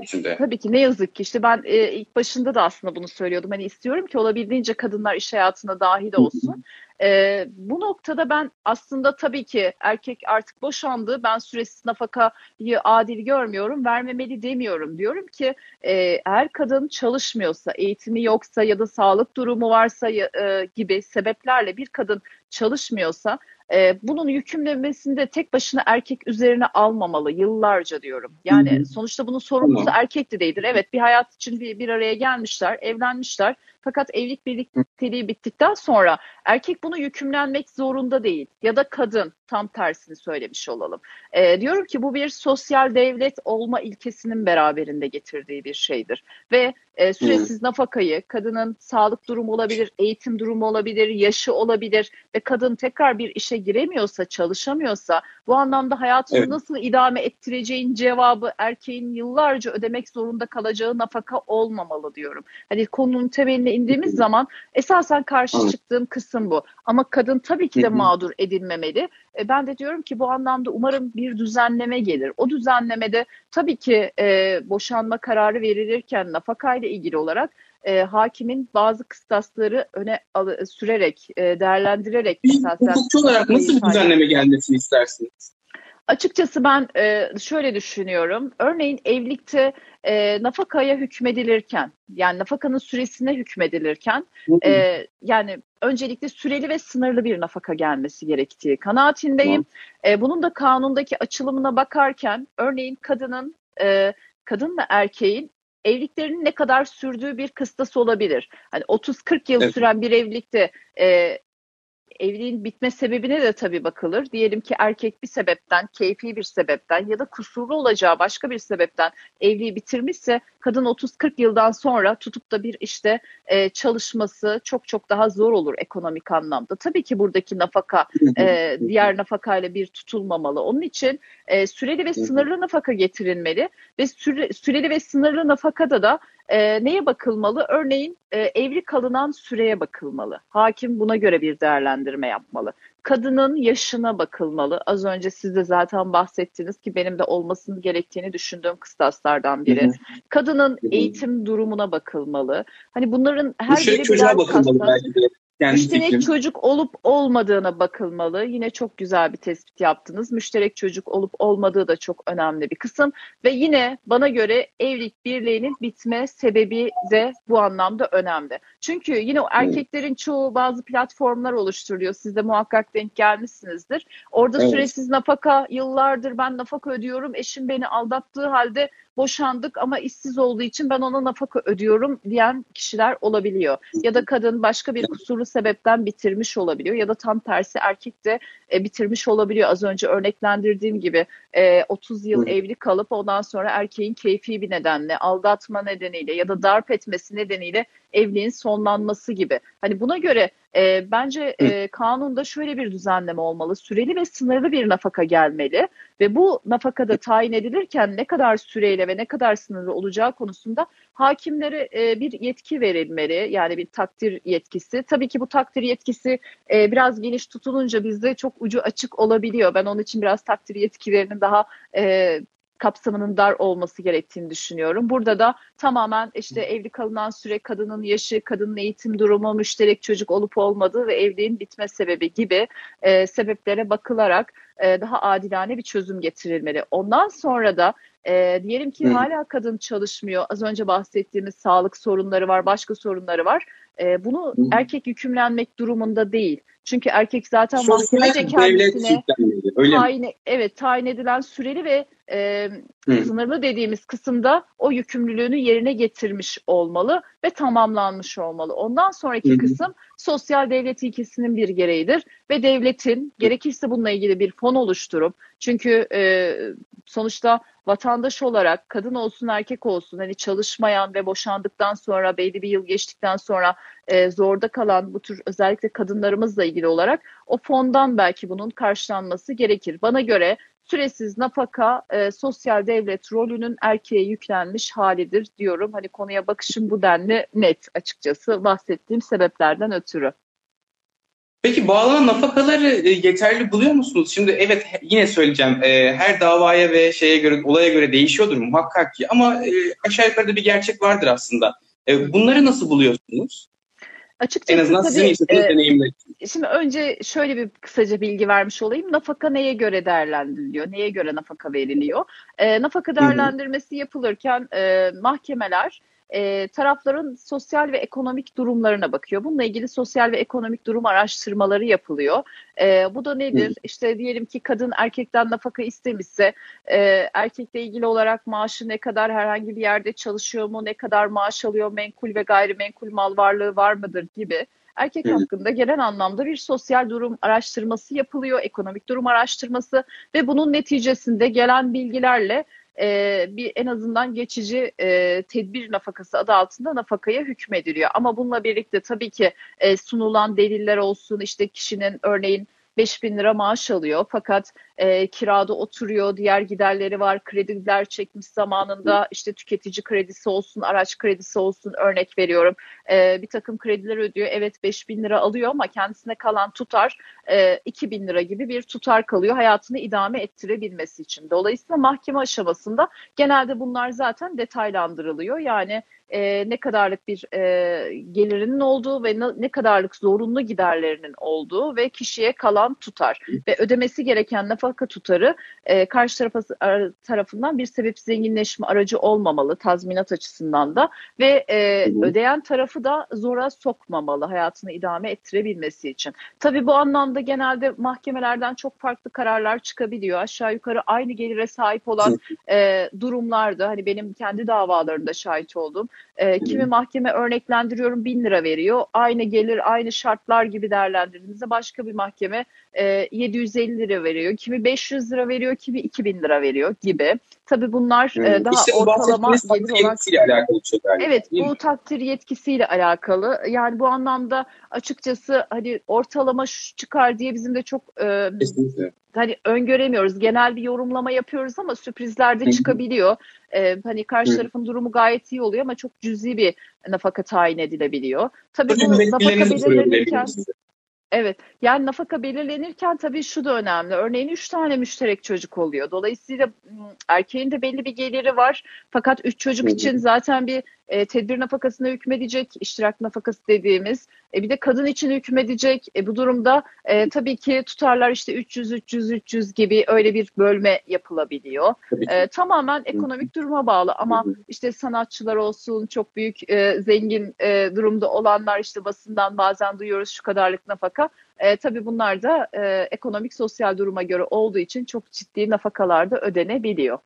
içinde. Tabii ki ne yazık ki işte ben e, ilk başında da aslında bunu söylüyordum. Hani istiyorum ki olabildiğince kadınlar iş hayatına dahil olsun. E, bu noktada ben aslında tabii ki erkek artık boşandı. Ben süresiz nafakayı adil görmüyorum. Vermemeli demiyorum. Diyorum ki e, eğer kadın çalışmıyorsa, eğitimi yoksa ya da sağlık durumu varsa e, gibi sebeplerle bir kadın çalışmıyorsa e, bunun yükümlemesinde tek başına erkek üzerine almamalı yıllarca diyorum. Yani hı hı. sonuçta bunun sorumlusu tamam. erkek de değildir. Evet bir hayat için bir, bir araya gelmişler, evlenmişler. Fakat evlilik birlikteliği bittikten sonra erkek bunu yükümlenmek zorunda değil. Ya da kadın tam tersini söylemiş olalım. E, diyorum ki bu bir sosyal devlet olma ilkesinin beraberinde getirdiği bir şeydir. Ve e, süresiz nafakayı kadının sağlık durumu olabilir, eğitim durumu olabilir, yaşı olabilir ve kadın tekrar bir işe giremiyorsa, çalışamıyorsa bu anlamda hayatını evet. nasıl idame ettireceğin cevabı erkeğin yıllarca ödemek zorunda kalacağı nafaka olmamalı diyorum. Hani konunun indiğimiz zaman esasen karşı çıktığım kısım bu. Ama kadın tabii ki de mağdur edilmemeli. E, ben de diyorum ki bu anlamda umarım bir düzenleme gelir. O düzenlemede tabii ki e, boşanma kararı verilirken nafakayla ilgili olarak e, hakimin bazı kıstasları öne al- sürerek, e, değerlendirerek esasen... Hukukçu olarak nasıl bir düzenleme gelmesini istersiniz? Açıkçası ben e, şöyle düşünüyorum. Örneğin evlilikte e, nafakaya hükmedilirken, yani nafakanın süresine hükmedilirken, e, yani öncelikle süreli ve sınırlı bir nafaka gelmesi gerektiği kanaatindeyim. E, bunun da kanundaki açılımına bakarken, örneğin kadının, e, kadınla erkeğin evliliklerinin ne kadar sürdüğü bir kıstası olabilir. Hani 30-40 yıl evet. süren bir evlilikte e, evliliğin bitme sebebine de tabii bakılır. Diyelim ki erkek bir sebepten, keyfi bir sebepten ya da kusurlu olacağı başka bir sebepten evliliği bitirmişse kadın 30-40 yıldan sonra tutup da bir işte e, çalışması çok çok daha zor olur ekonomik anlamda. Tabii ki buradaki nafaka e, diğer nafakayla bir tutulmamalı. Onun için e, süreli ve sınırlı nafaka getirilmeli ve süre, süreli ve sınırlı nafakada da e, neye bakılmalı? Örneğin e, evli kalınan süreye bakılmalı. Hakim buna göre bir değerlendirme yapmalı. Kadının yaşına bakılmalı. Az önce siz de zaten bahsettiniz ki benim de olmasını gerektiğini düşündüğüm kıstaslardan biri. Hı hı. Kadının eğitim durumuna bakılmalı. Hani bunların her biri birer bakılmalı belki de. Yani müşterek fikrim. çocuk olup olmadığına bakılmalı. Yine çok güzel bir tespit yaptınız. Müşterek çocuk olup olmadığı da çok önemli bir kısım. Ve yine bana göre evlilik birliğinin bitme sebebi de bu anlamda önemli. Çünkü yine erkeklerin çoğu bazı platformlar oluşturuyor. Siz de muhakkak denk gelmişsinizdir. Orada evet. süresiz nafaka yıllardır ben nafaka ödüyorum. Eşim beni aldattığı halde boşandık ama işsiz olduğu için ben ona nafaka ödüyorum diyen kişiler olabiliyor. Ya da kadın başka bir kusurlu sebepten bitirmiş olabiliyor ya da tam tersi erkek de e, bitirmiş olabiliyor. Az önce örneklendirdiğim gibi e, 30 yıl evli kalıp ondan sonra erkeğin keyfi bir nedenle, aldatma nedeniyle ya da darp etmesi nedeniyle evliliğin sonlanması gibi. Hani buna göre e, bence e, kanunda şöyle bir düzenleme olmalı. Süreli ve sınırlı bir nafaka gelmeli ve bu nafakada tayin edilirken ne kadar süreyle ve ne kadar sınırlı olacağı konusunda hakimlere e, bir yetki verilmeli. Yani bir takdir yetkisi. Tabii ki bu takdir yetkisi e, biraz geniş tutulunca bizde çok ucu açık olabiliyor. Ben onun için biraz takdir yetkilerinin daha e, kapsamının dar olması gerektiğini düşünüyorum. Burada da tamamen işte evli kalınan süre, kadının yaşı, kadının eğitim durumu, müşterek çocuk olup olmadığı ve evliliğin bitme sebebi gibi e, sebeplere bakılarak e, daha adilane bir çözüm getirilmeli. Ondan sonra da e, diyelim ki Hı. hala kadın çalışmıyor. Az önce bahsettiğimiz sağlık sorunları var, başka sorunları var. E, bunu Hı. erkek yükümlenmek durumunda değil. Çünkü erkek zaten mahkemece kendisine tayin, evet, tayin edilen süreli ve e, sınırlı dediğimiz kısımda o yükümlülüğünü yerine getirmiş olmalı ve tamamlanmış olmalı. Ondan sonraki Hı. kısım sosyal devlet ilkesinin bir gereğidir ve devletin gerekirse bununla ilgili bir fon oluşturup çünkü e, sonuçta vatandaş olarak kadın olsun erkek olsun hani çalışmayan ve boşandıktan sonra belli bir yıl geçtikten sonra e, zorda kalan bu tür özellikle kadınlarımızla ilgili olarak o fondan belki bunun karşılanması gerekir. Bana göre süresiz nafaka e, sosyal devlet rolünün erkeğe yüklenmiş halidir diyorum. Hani konuya bakışım bu denli net açıkçası bahsettiğim sebeplerden ötürü. Peki bağlanan nafakaları e, yeterli buluyor musunuz? Şimdi evet yine söyleyeceğim e, her davaya ve şeye göre olaya göre değişiyordur muhakkak ki ama e, aşağı yukarıda bir gerçek vardır aslında. Bunları nasıl buluyorsunuz? Açıkçası en azından sizin yaşadığınız e, deneyimler Şimdi önce şöyle bir kısaca bilgi vermiş olayım. Nafaka neye göre değerlendiriliyor? Neye göre nafaka veriliyor? E, nafaka değerlendirmesi yapılırken e, mahkemeler e, tarafların sosyal ve ekonomik durumlarına bakıyor. Bununla ilgili sosyal ve ekonomik durum araştırmaları yapılıyor. E, bu da nedir? Hı. İşte diyelim ki kadın erkekten nafaka istemişse e, erkekle ilgili olarak maaşı ne kadar herhangi bir yerde çalışıyor mu, ne kadar maaş alıyor, menkul ve gayrimenkul mal varlığı var mıdır gibi erkek Hı. hakkında genel anlamda bir sosyal durum araştırması yapılıyor, ekonomik durum araştırması ve bunun neticesinde gelen bilgilerle e, bir en azından geçici e, tedbir nafakası adı altında nafakaya hükmediliyor. Ama bununla birlikte tabii ki e, sunulan deliller olsun işte kişinin örneğin 5 bin lira maaş alıyor fakat e, kirada oturuyor, diğer giderleri var, krediler çekmiş zamanında işte tüketici kredisi olsun, araç kredisi olsun örnek veriyorum. E, bir takım krediler ödüyor, evet 5 bin lira alıyor ama kendisine kalan tutar e, 2 bin lira gibi bir tutar kalıyor hayatını idame ettirebilmesi için. Dolayısıyla mahkeme aşamasında genelde bunlar zaten detaylandırılıyor. Yani e, ne kadarlık bir e, gelirinin olduğu ve ne, ne kadarlık zorunlu giderlerinin olduğu ve kişiye kalan tutar ve ödemesi gereken nafaka tutarı e, karşı tarafa, tarafından bir sebep zenginleşme aracı olmamalı tazminat açısından da ve e, ödeyen tarafı da zora sokmamalı hayatını idame ettirebilmesi için. Tabii bu anlamda genelde mahkemelerden çok farklı kararlar çıkabiliyor. Aşağı yukarı aynı gelire sahip olan e, durumlarda hani benim kendi davalarında şahit olduğum e, kimi mahkeme örneklendiriyorum bin lira veriyor. Aynı gelir, aynı şartlar gibi değerlendirdiğinizde başka bir mahkeme e, 750 lira veriyor. Kimi 500 lira veriyor, kimi 2000 lira veriyor gibi. Tabii bunlar hmm. e, daha işte ortalama gelir olarak. Alakalı çok yani. Evet, bu takdir yetkisiyle alakalı. Yani bu anlamda açıkçası hani ortalama şu çıkar diye bizim de çok e, hani öngöremiyoruz. Genel bir yorumlama yapıyoruz ama sürprizler de çıkabiliyor. Ee, hani karşı tarafın durumu gayet iyi oluyor ama çok cüzi bir nafaka tayin edilebiliyor. Tabii bu nafaka belirlenirken Evet. Yani nafaka belirlenirken tabii şu da önemli. Örneğin üç tane müşterek çocuk oluyor. Dolayısıyla erkeğin de belli bir geliri var. Fakat üç çocuk için zaten bir e, tedbir nafakasına hükmedecek, iştirak nafakası dediğimiz. E, bir de kadın için hükmedecek. E, bu durumda e, tabii ki tutarlar işte 300, 300, 300 gibi öyle bir bölme yapılabiliyor. E, tamamen ekonomik duruma bağlı ama işte sanatçılar olsun, çok büyük e, zengin e, durumda olanlar işte basından bazen duyuyoruz şu kadarlık nafaka. E, tabii bunlar da e, ekonomik sosyal duruma göre olduğu için çok ciddi nafakalarda ödenebiliyor.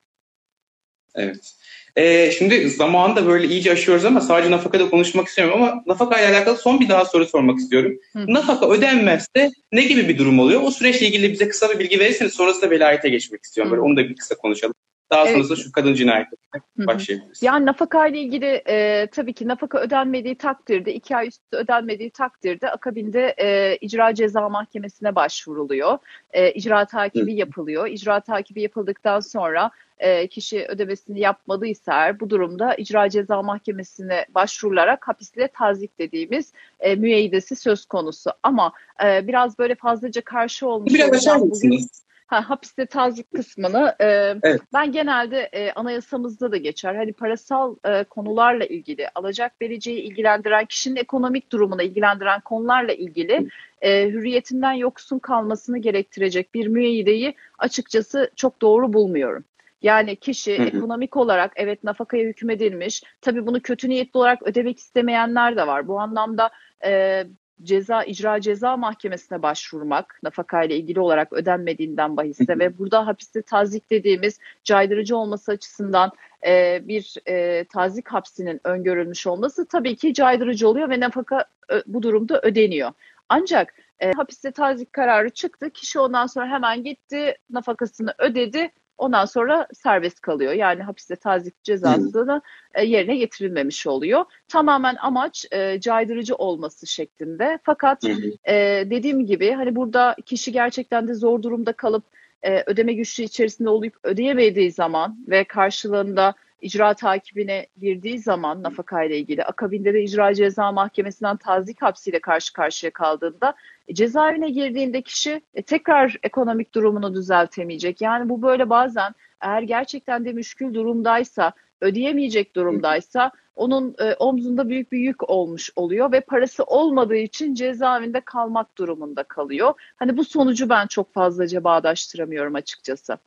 Evet. Ee, şimdi zamanı da böyle iyice aşıyoruz ama sadece nafakada konuşmak istemiyorum ama nafaka ile alakalı son bir daha soru sormak istiyorum. Hı. Nafaka ödenmezse ne gibi bir durum oluyor? O süreçle ilgili bize kısa bir bilgi verirseniz sonrasında velayete geçmek istiyorum. Böyle onu da bir kısa konuşalım. Daha sonrasında evet. şu kadın cinayeti başlayabiliriz. Yani nafaka ile ilgili e, tabii ki nafaka ödenmediği takdirde, iki ay üstü ödenmediği takdirde akabinde e, icra ceza mahkemesine başvuruluyor. E, icra takibi Hı. yapılıyor. İcra takibi yapıldıktan sonra e, kişi ödemesini yapmadıysa eğer bu durumda icra ceza mahkemesine başvurularak hapisle tazik dediğimiz e, müeyyidesi söz konusu. Ama e, biraz böyle fazlaca karşı olmuş. Biraz açar mısınız? Ha, hapiste tazik kısmını e, evet. ben genelde e, anayasamızda da geçer. Hani parasal e, konularla ilgili, alacak vereceği ilgilendiren, kişinin ekonomik durumuna ilgilendiren konularla ilgili e, hürriyetinden yoksun kalmasını gerektirecek bir müeyyideyi açıkçası çok doğru bulmuyorum. Yani kişi hı hı. ekonomik olarak evet nafakaya hükmedilmiş. Tabii bunu kötü niyetli olarak ödemek istemeyenler de var. Bu anlamda e, ceza icra ceza mahkemesine başvurmak nafakayla ilgili olarak ödenmediğinden bahisse ve burada hapiste tazik dediğimiz caydırıcı olması açısından e, bir e, tazik hapsinin öngörülmüş olması tabii ki caydırıcı oluyor ve nafaka ö, bu durumda ödeniyor. Ancak e, hapiste tazik kararı çıktı. Kişi ondan sonra hemen gitti, nafakasını ödedi Ondan sonra serbest kalıyor. Yani hapiste tazik cezasını e, yerine getirilmemiş oluyor. Tamamen amaç e, caydırıcı olması şeklinde. Fakat e, dediğim gibi hani burada kişi gerçekten de zor durumda kalıp e, ödeme güçlüğü içerisinde olup ödeyemediği zaman ve karşılığında icra takibine girdiği zaman nafaka ile ilgili akabinde de icra ceza mahkemesinden tazik hapsiyle karşı karşıya kaldığında cezaevine girdiğinde kişi e, tekrar ekonomik durumunu düzeltemeyecek. Yani bu böyle bazen eğer gerçekten de müşkül durumdaysa, ödeyemeyecek durumdaysa onun e, omzunda büyük bir yük olmuş oluyor ve parası olmadığı için cezaevinde kalmak durumunda kalıyor. Hani bu sonucu ben çok fazlaca bağdaştıramıyorum açıkçası.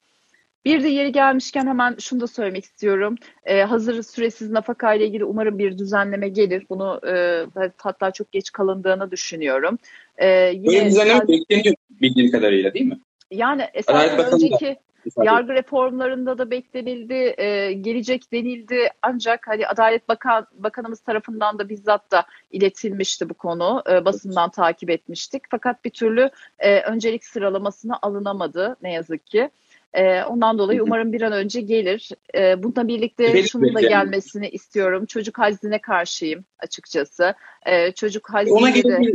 Bir de yeri gelmişken hemen şunu da söylemek istiyorum. Ee, hazır süresiz nafaka ile ilgili umarım bir düzenleme gelir. Bunu e, hatta çok geç kalındığını düşünüyorum. Ee, yine Böyle düzenleme bekleniyor bildiğim kadarıyla değil mi? Yani esasen önceki yargı reformlarında da beklenildi, e, gelecek denildi. Ancak hani Adalet Bakan Bakanımız tarafından da bizzat da iletilmişti bu konu. E, basından takip etmiştik. Fakat bir türlü e, öncelik sıralamasına alınamadı ne yazık ki. E, ondan dolayı umarım bir an önce gelir. E, bununla birlikte Benim şunun da gelmesini istiyorum. Çocuk hazzine karşıyım açıkçası. E, çocuk hazzine Ona de...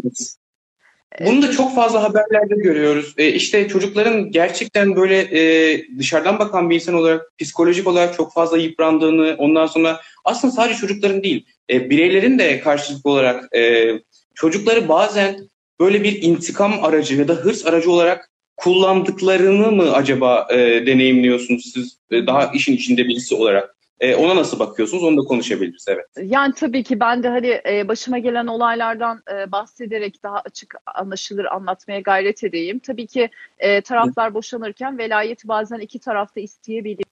Bunu da çok fazla haberlerde görüyoruz. E, işte çocukların gerçekten böyle e, dışarıdan bakan bir insan olarak psikolojik olarak çok fazla yıprandığını, ondan sonra aslında sadece çocukların değil, e, bireylerin de karşılıklı olarak e, çocukları bazen böyle bir intikam aracı ya da hırs aracı olarak kullandıklarını mı acaba e, deneyimliyorsunuz siz e, daha işin içinde birisi olarak? E, ona nasıl bakıyorsunuz? Onu da konuşabiliriz. Evet. Yani tabii ki ben de hani e, başıma gelen olaylardan e, bahsederek daha açık anlaşılır anlatmaya gayret edeyim. Tabii ki e, taraflar boşanırken velayet bazen iki tarafta isteyebilir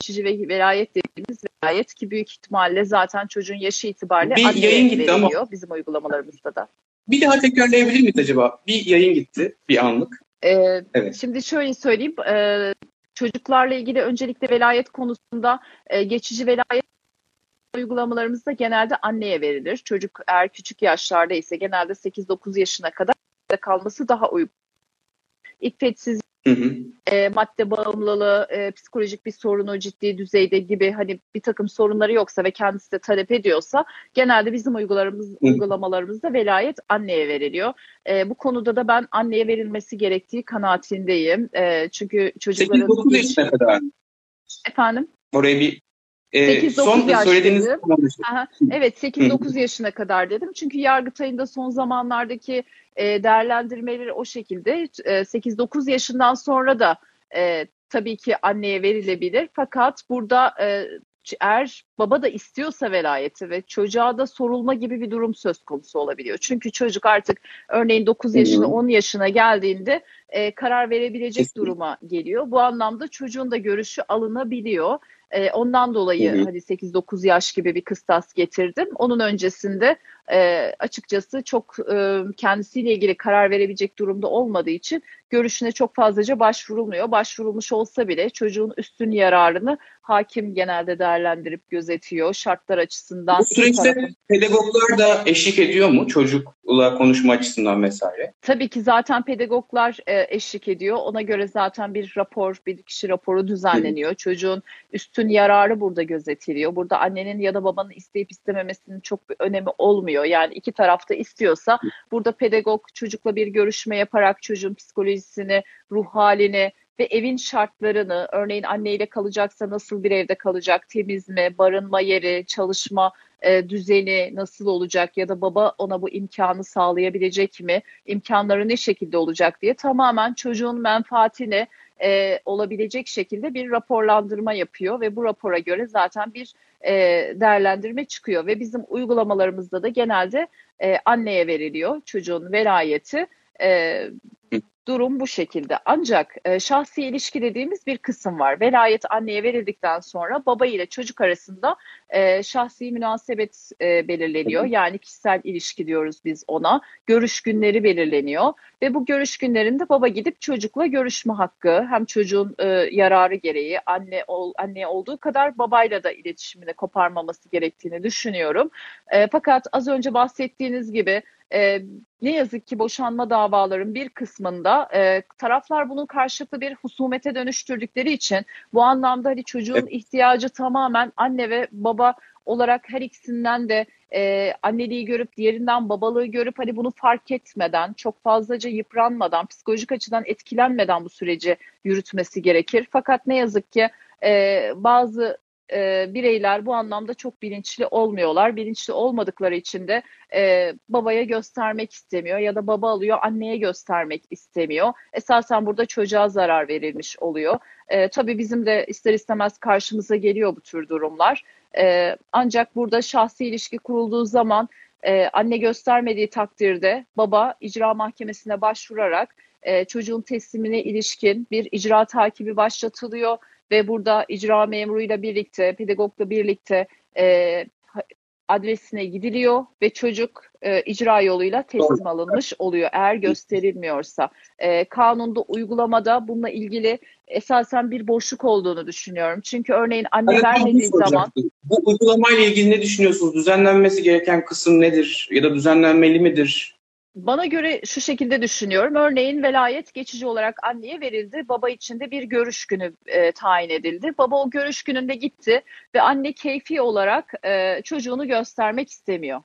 geçici ve velayet dediğimiz velayet ki büyük ihtimalle zaten çocuğun yaşı itibariyle bir yayın gitti veriliyor ama. bizim uygulamalarımızda da. Bir daha tekrarlayabilir miyiz acaba? Bir yayın gitti bir anlık. Ee, evet. Şimdi şöyle söyleyeyim. E, çocuklarla ilgili öncelikle velayet konusunda e, geçici velayet uygulamalarımızda genelde anneye verilir. Çocuk eğer küçük yaşlarda ise genelde 8-9 yaşına kadar kalması daha uygun. İffetsiz Hı hı. E, madde bağımlılığı, e, psikolojik bir sorunu ciddi düzeyde gibi hani bir takım sorunları yoksa ve kendisi de talep ediyorsa genelde bizim uygulamalarımız, uygulamalarımızda velayet anneye veriliyor. E, bu konuda da ben anneye verilmesi gerektiği kanaatindeyim. E, çünkü çocukların... 8-9 yaşına kadar. Efendim? Oraya bir e, son yaş söylediğiniz Aha, evet 8-9 yaşına kadar dedim. Çünkü Yargıtay'ın da son zamanlardaki e, değerlendirmeleri o şekilde. E, 8-9 yaşından sonra da e, tabii ki anneye verilebilir. Fakat burada e, eğer baba da istiyorsa velayeti ve çocuğa da sorulma gibi bir durum söz konusu olabiliyor. Çünkü çocuk artık örneğin 9 yaşına 10 yaşına geldiğinde e, karar verebilecek Kesinlikle. duruma geliyor. Bu anlamda çocuğun da görüşü alınabiliyor. E, ondan dolayı hı hı. hani 8-9 yaş gibi bir kıstas getirdim. Onun öncesinde e, açıkçası çok e, kendisiyle ilgili karar verebilecek durumda olmadığı için görüşüne çok fazlaca başvurulmuyor. Başvurulmuş olsa bile çocuğun üstün yararını hakim genelde değerlendirip gözetiyor. Şartlar açısından. Bu süreçte pedagoglar da eşlik ediyor mu çocukla konuşma açısından vesaire? Tabii ki zaten pedagoglar e, eşlik ediyor. Ona göre zaten bir rapor, bir kişi raporu düzenleniyor. Hı. Çocuğun üstün yararı burada gözetiliyor. Burada annenin ya da babanın isteyip istememesinin çok bir önemi olmuyor. Yani iki tarafta istiyorsa burada pedagog çocukla bir görüşme yaparak çocuğun psikolojisini, ruh halini ve evin şartlarını, örneğin anneyle kalacaksa nasıl bir evde kalacak, temiz mi, barınma yeri, çalışma e, düzeni nasıl olacak? Ya da baba ona bu imkanı sağlayabilecek mi, imkanları ne şekilde olacak diye tamamen çocuğun menfaatine e, olabilecek şekilde bir raporlandırma yapıyor ve bu rapora göre zaten bir e, değerlendirme çıkıyor ve bizim uygulamalarımızda da genelde e, anneye veriliyor çocuğun velayeti. E, durum bu şekilde. Ancak e, şahsi ilişki dediğimiz bir kısım var. Velayet anneye verildikten sonra baba ile çocuk arasında e, şahsi münasebet e, belirleniyor. Yani kişisel ilişki diyoruz biz ona. Görüş günleri belirleniyor ve bu görüş günlerinde baba gidip çocukla görüşme hakkı hem çocuğun e, yararı gereği anne ol, anneye olduğu kadar babayla da iletişimini koparmaması gerektiğini düşünüyorum. E, fakat az önce bahsettiğiniz gibi e, ne yazık ki boşanma davaların bir kısmında e, taraflar bunun karşılıklı bir husumete dönüştürdükleri için bu anlamda hani çocuğun evet. ihtiyacı tamamen anne ve baba olarak her ikisinden de e, anneliği görüp diğerinden babalığı görüp hani bunu fark etmeden çok fazlaca yıpranmadan psikolojik açıdan etkilenmeden bu süreci yürütmesi gerekir. Fakat ne yazık ki e, bazı e, bireyler bu anlamda çok bilinçli olmuyorlar. Bilinçli olmadıkları için de e, babaya göstermek istemiyor ya da baba alıyor anneye göstermek istemiyor. Esasen burada çocuğa zarar verilmiş oluyor. E, tabii bizim de ister istemez karşımıza geliyor bu tür durumlar. E, ancak burada şahsi ilişki kurulduğu zaman e, anne göstermediği takdirde baba icra mahkemesine başvurarak e, çocuğun teslimine ilişkin bir icra takibi başlatılıyor ve burada icra memuruyla birlikte, pedagogla birlikte e, adresine gidiliyor ve çocuk e, icra yoluyla teslim alınmış oluyor eğer gösterilmiyorsa. E, kanunda uygulamada bununla ilgili esasen bir boşluk olduğunu düşünüyorum. Çünkü örneğin anne evet, vermediği zaman... Bu uygulamayla ilgili ne düşünüyorsunuz? Düzenlenmesi gereken kısım nedir? Ya da düzenlenmeli midir? Bana göre şu şekilde düşünüyorum. Örneğin velayet geçici olarak anneye verildi. Baba için de bir görüş günü e, tayin edildi. Baba o görüş gününde gitti ve anne keyfi olarak e, çocuğunu göstermek istemiyor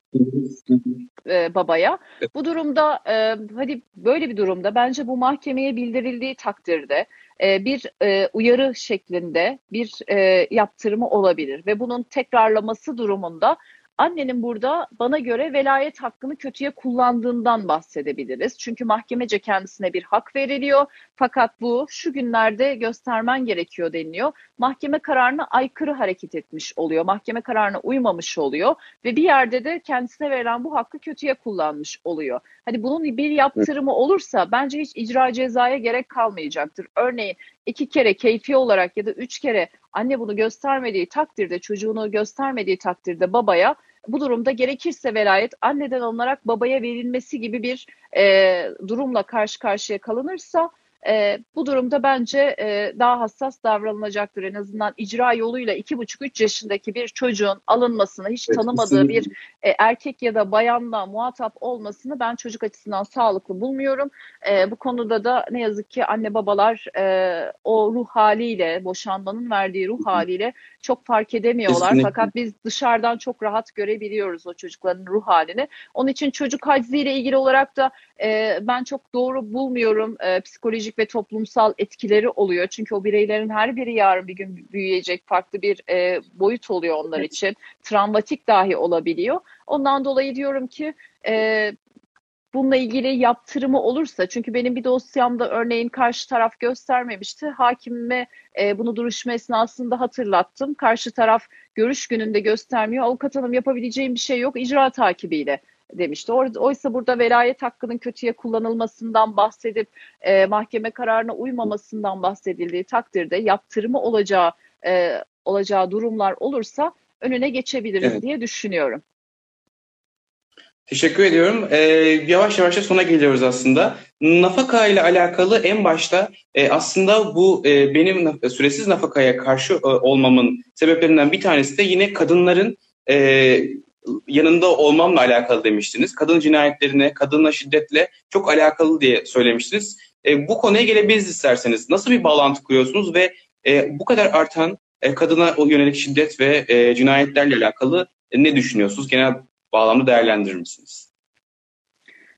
e, babaya. Bu durumda e, hadi böyle bir durumda bence bu mahkemeye bildirildiği takdirde e, bir e, uyarı şeklinde bir e, yaptırımı olabilir ve bunun tekrarlaması durumunda annenin burada bana göre velayet hakkını kötüye kullandığından bahsedebiliriz. Çünkü mahkemece kendisine bir hak veriliyor. Fakat bu şu günlerde göstermen gerekiyor deniliyor. Mahkeme kararına aykırı hareket etmiş oluyor. Mahkeme kararına uymamış oluyor ve bir yerde de kendisine verilen bu hakkı kötüye kullanmış oluyor. Hani bunun bir yaptırımı olursa bence hiç icra cezaya gerek kalmayacaktır. Örneğin iki kere keyfi olarak ya da üç kere anne bunu göstermediği takdirde çocuğunu göstermediği takdirde babaya bu durumda gerekirse velayet anneden alınarak babaya verilmesi gibi bir e, durumla karşı karşıya kalınırsa e, bu durumda bence e, daha hassas davranılacaktır. En azından icra yoluyla iki buçuk üç yaşındaki bir çocuğun alınmasını, hiç evet, tanımadığı bir e, erkek ya da bayanla muhatap olmasını ben çocuk açısından sağlıklı bulmuyorum. E, bu konuda da ne yazık ki anne babalar e, o ruh haliyle, boşanmanın verdiği ruh haliyle çok fark edemiyorlar. Kesinlikle. Fakat biz dışarıdan çok rahat görebiliyoruz o çocukların ruh halini. Onun için çocuk hacziyle ilgili olarak da e, ben çok doğru bulmuyorum. E, psikolojik ve toplumsal etkileri oluyor. Çünkü o bireylerin her biri yarın bir gün büyüyecek farklı bir e, boyut oluyor onlar için. Travmatik dahi olabiliyor. Ondan dolayı diyorum ki e, bununla ilgili yaptırımı olursa çünkü benim bir dosyamda örneğin karşı taraf göstermemişti. Hakimime e, bunu duruşma esnasında hatırlattım. Karşı taraf görüş gününde göstermiyor. Avukat hanım yapabileceğim bir şey yok icra takibiyle demişti. Oysa burada velayet hakkının kötüye kullanılmasından bahsedip e, mahkeme kararına uymamasından bahsedildiği takdirde yaptırımı olacağı e, olacağı durumlar olursa önüne geçebiliriz evet. diye düşünüyorum. Teşekkür ediyorum. Ee, yavaş yavaş da sona geliyoruz aslında. Nafaka ile alakalı en başta e, aslında bu e, benim süresiz nafakaya karşı e, olmamın sebeplerinden bir tanesi de yine kadınların e, yanında olmamla alakalı demiştiniz. Kadın cinayetlerine, kadınla şiddetle çok alakalı diye söylemiştiniz. E, bu konuya gelebiliriz isterseniz. Nasıl bir bağlantı kuruyorsunuz ve e, bu kadar artan e, kadına yönelik şiddet ve e, cinayetlerle alakalı e, ne düşünüyorsunuz? Genel bağlamda değerlendirir misiniz?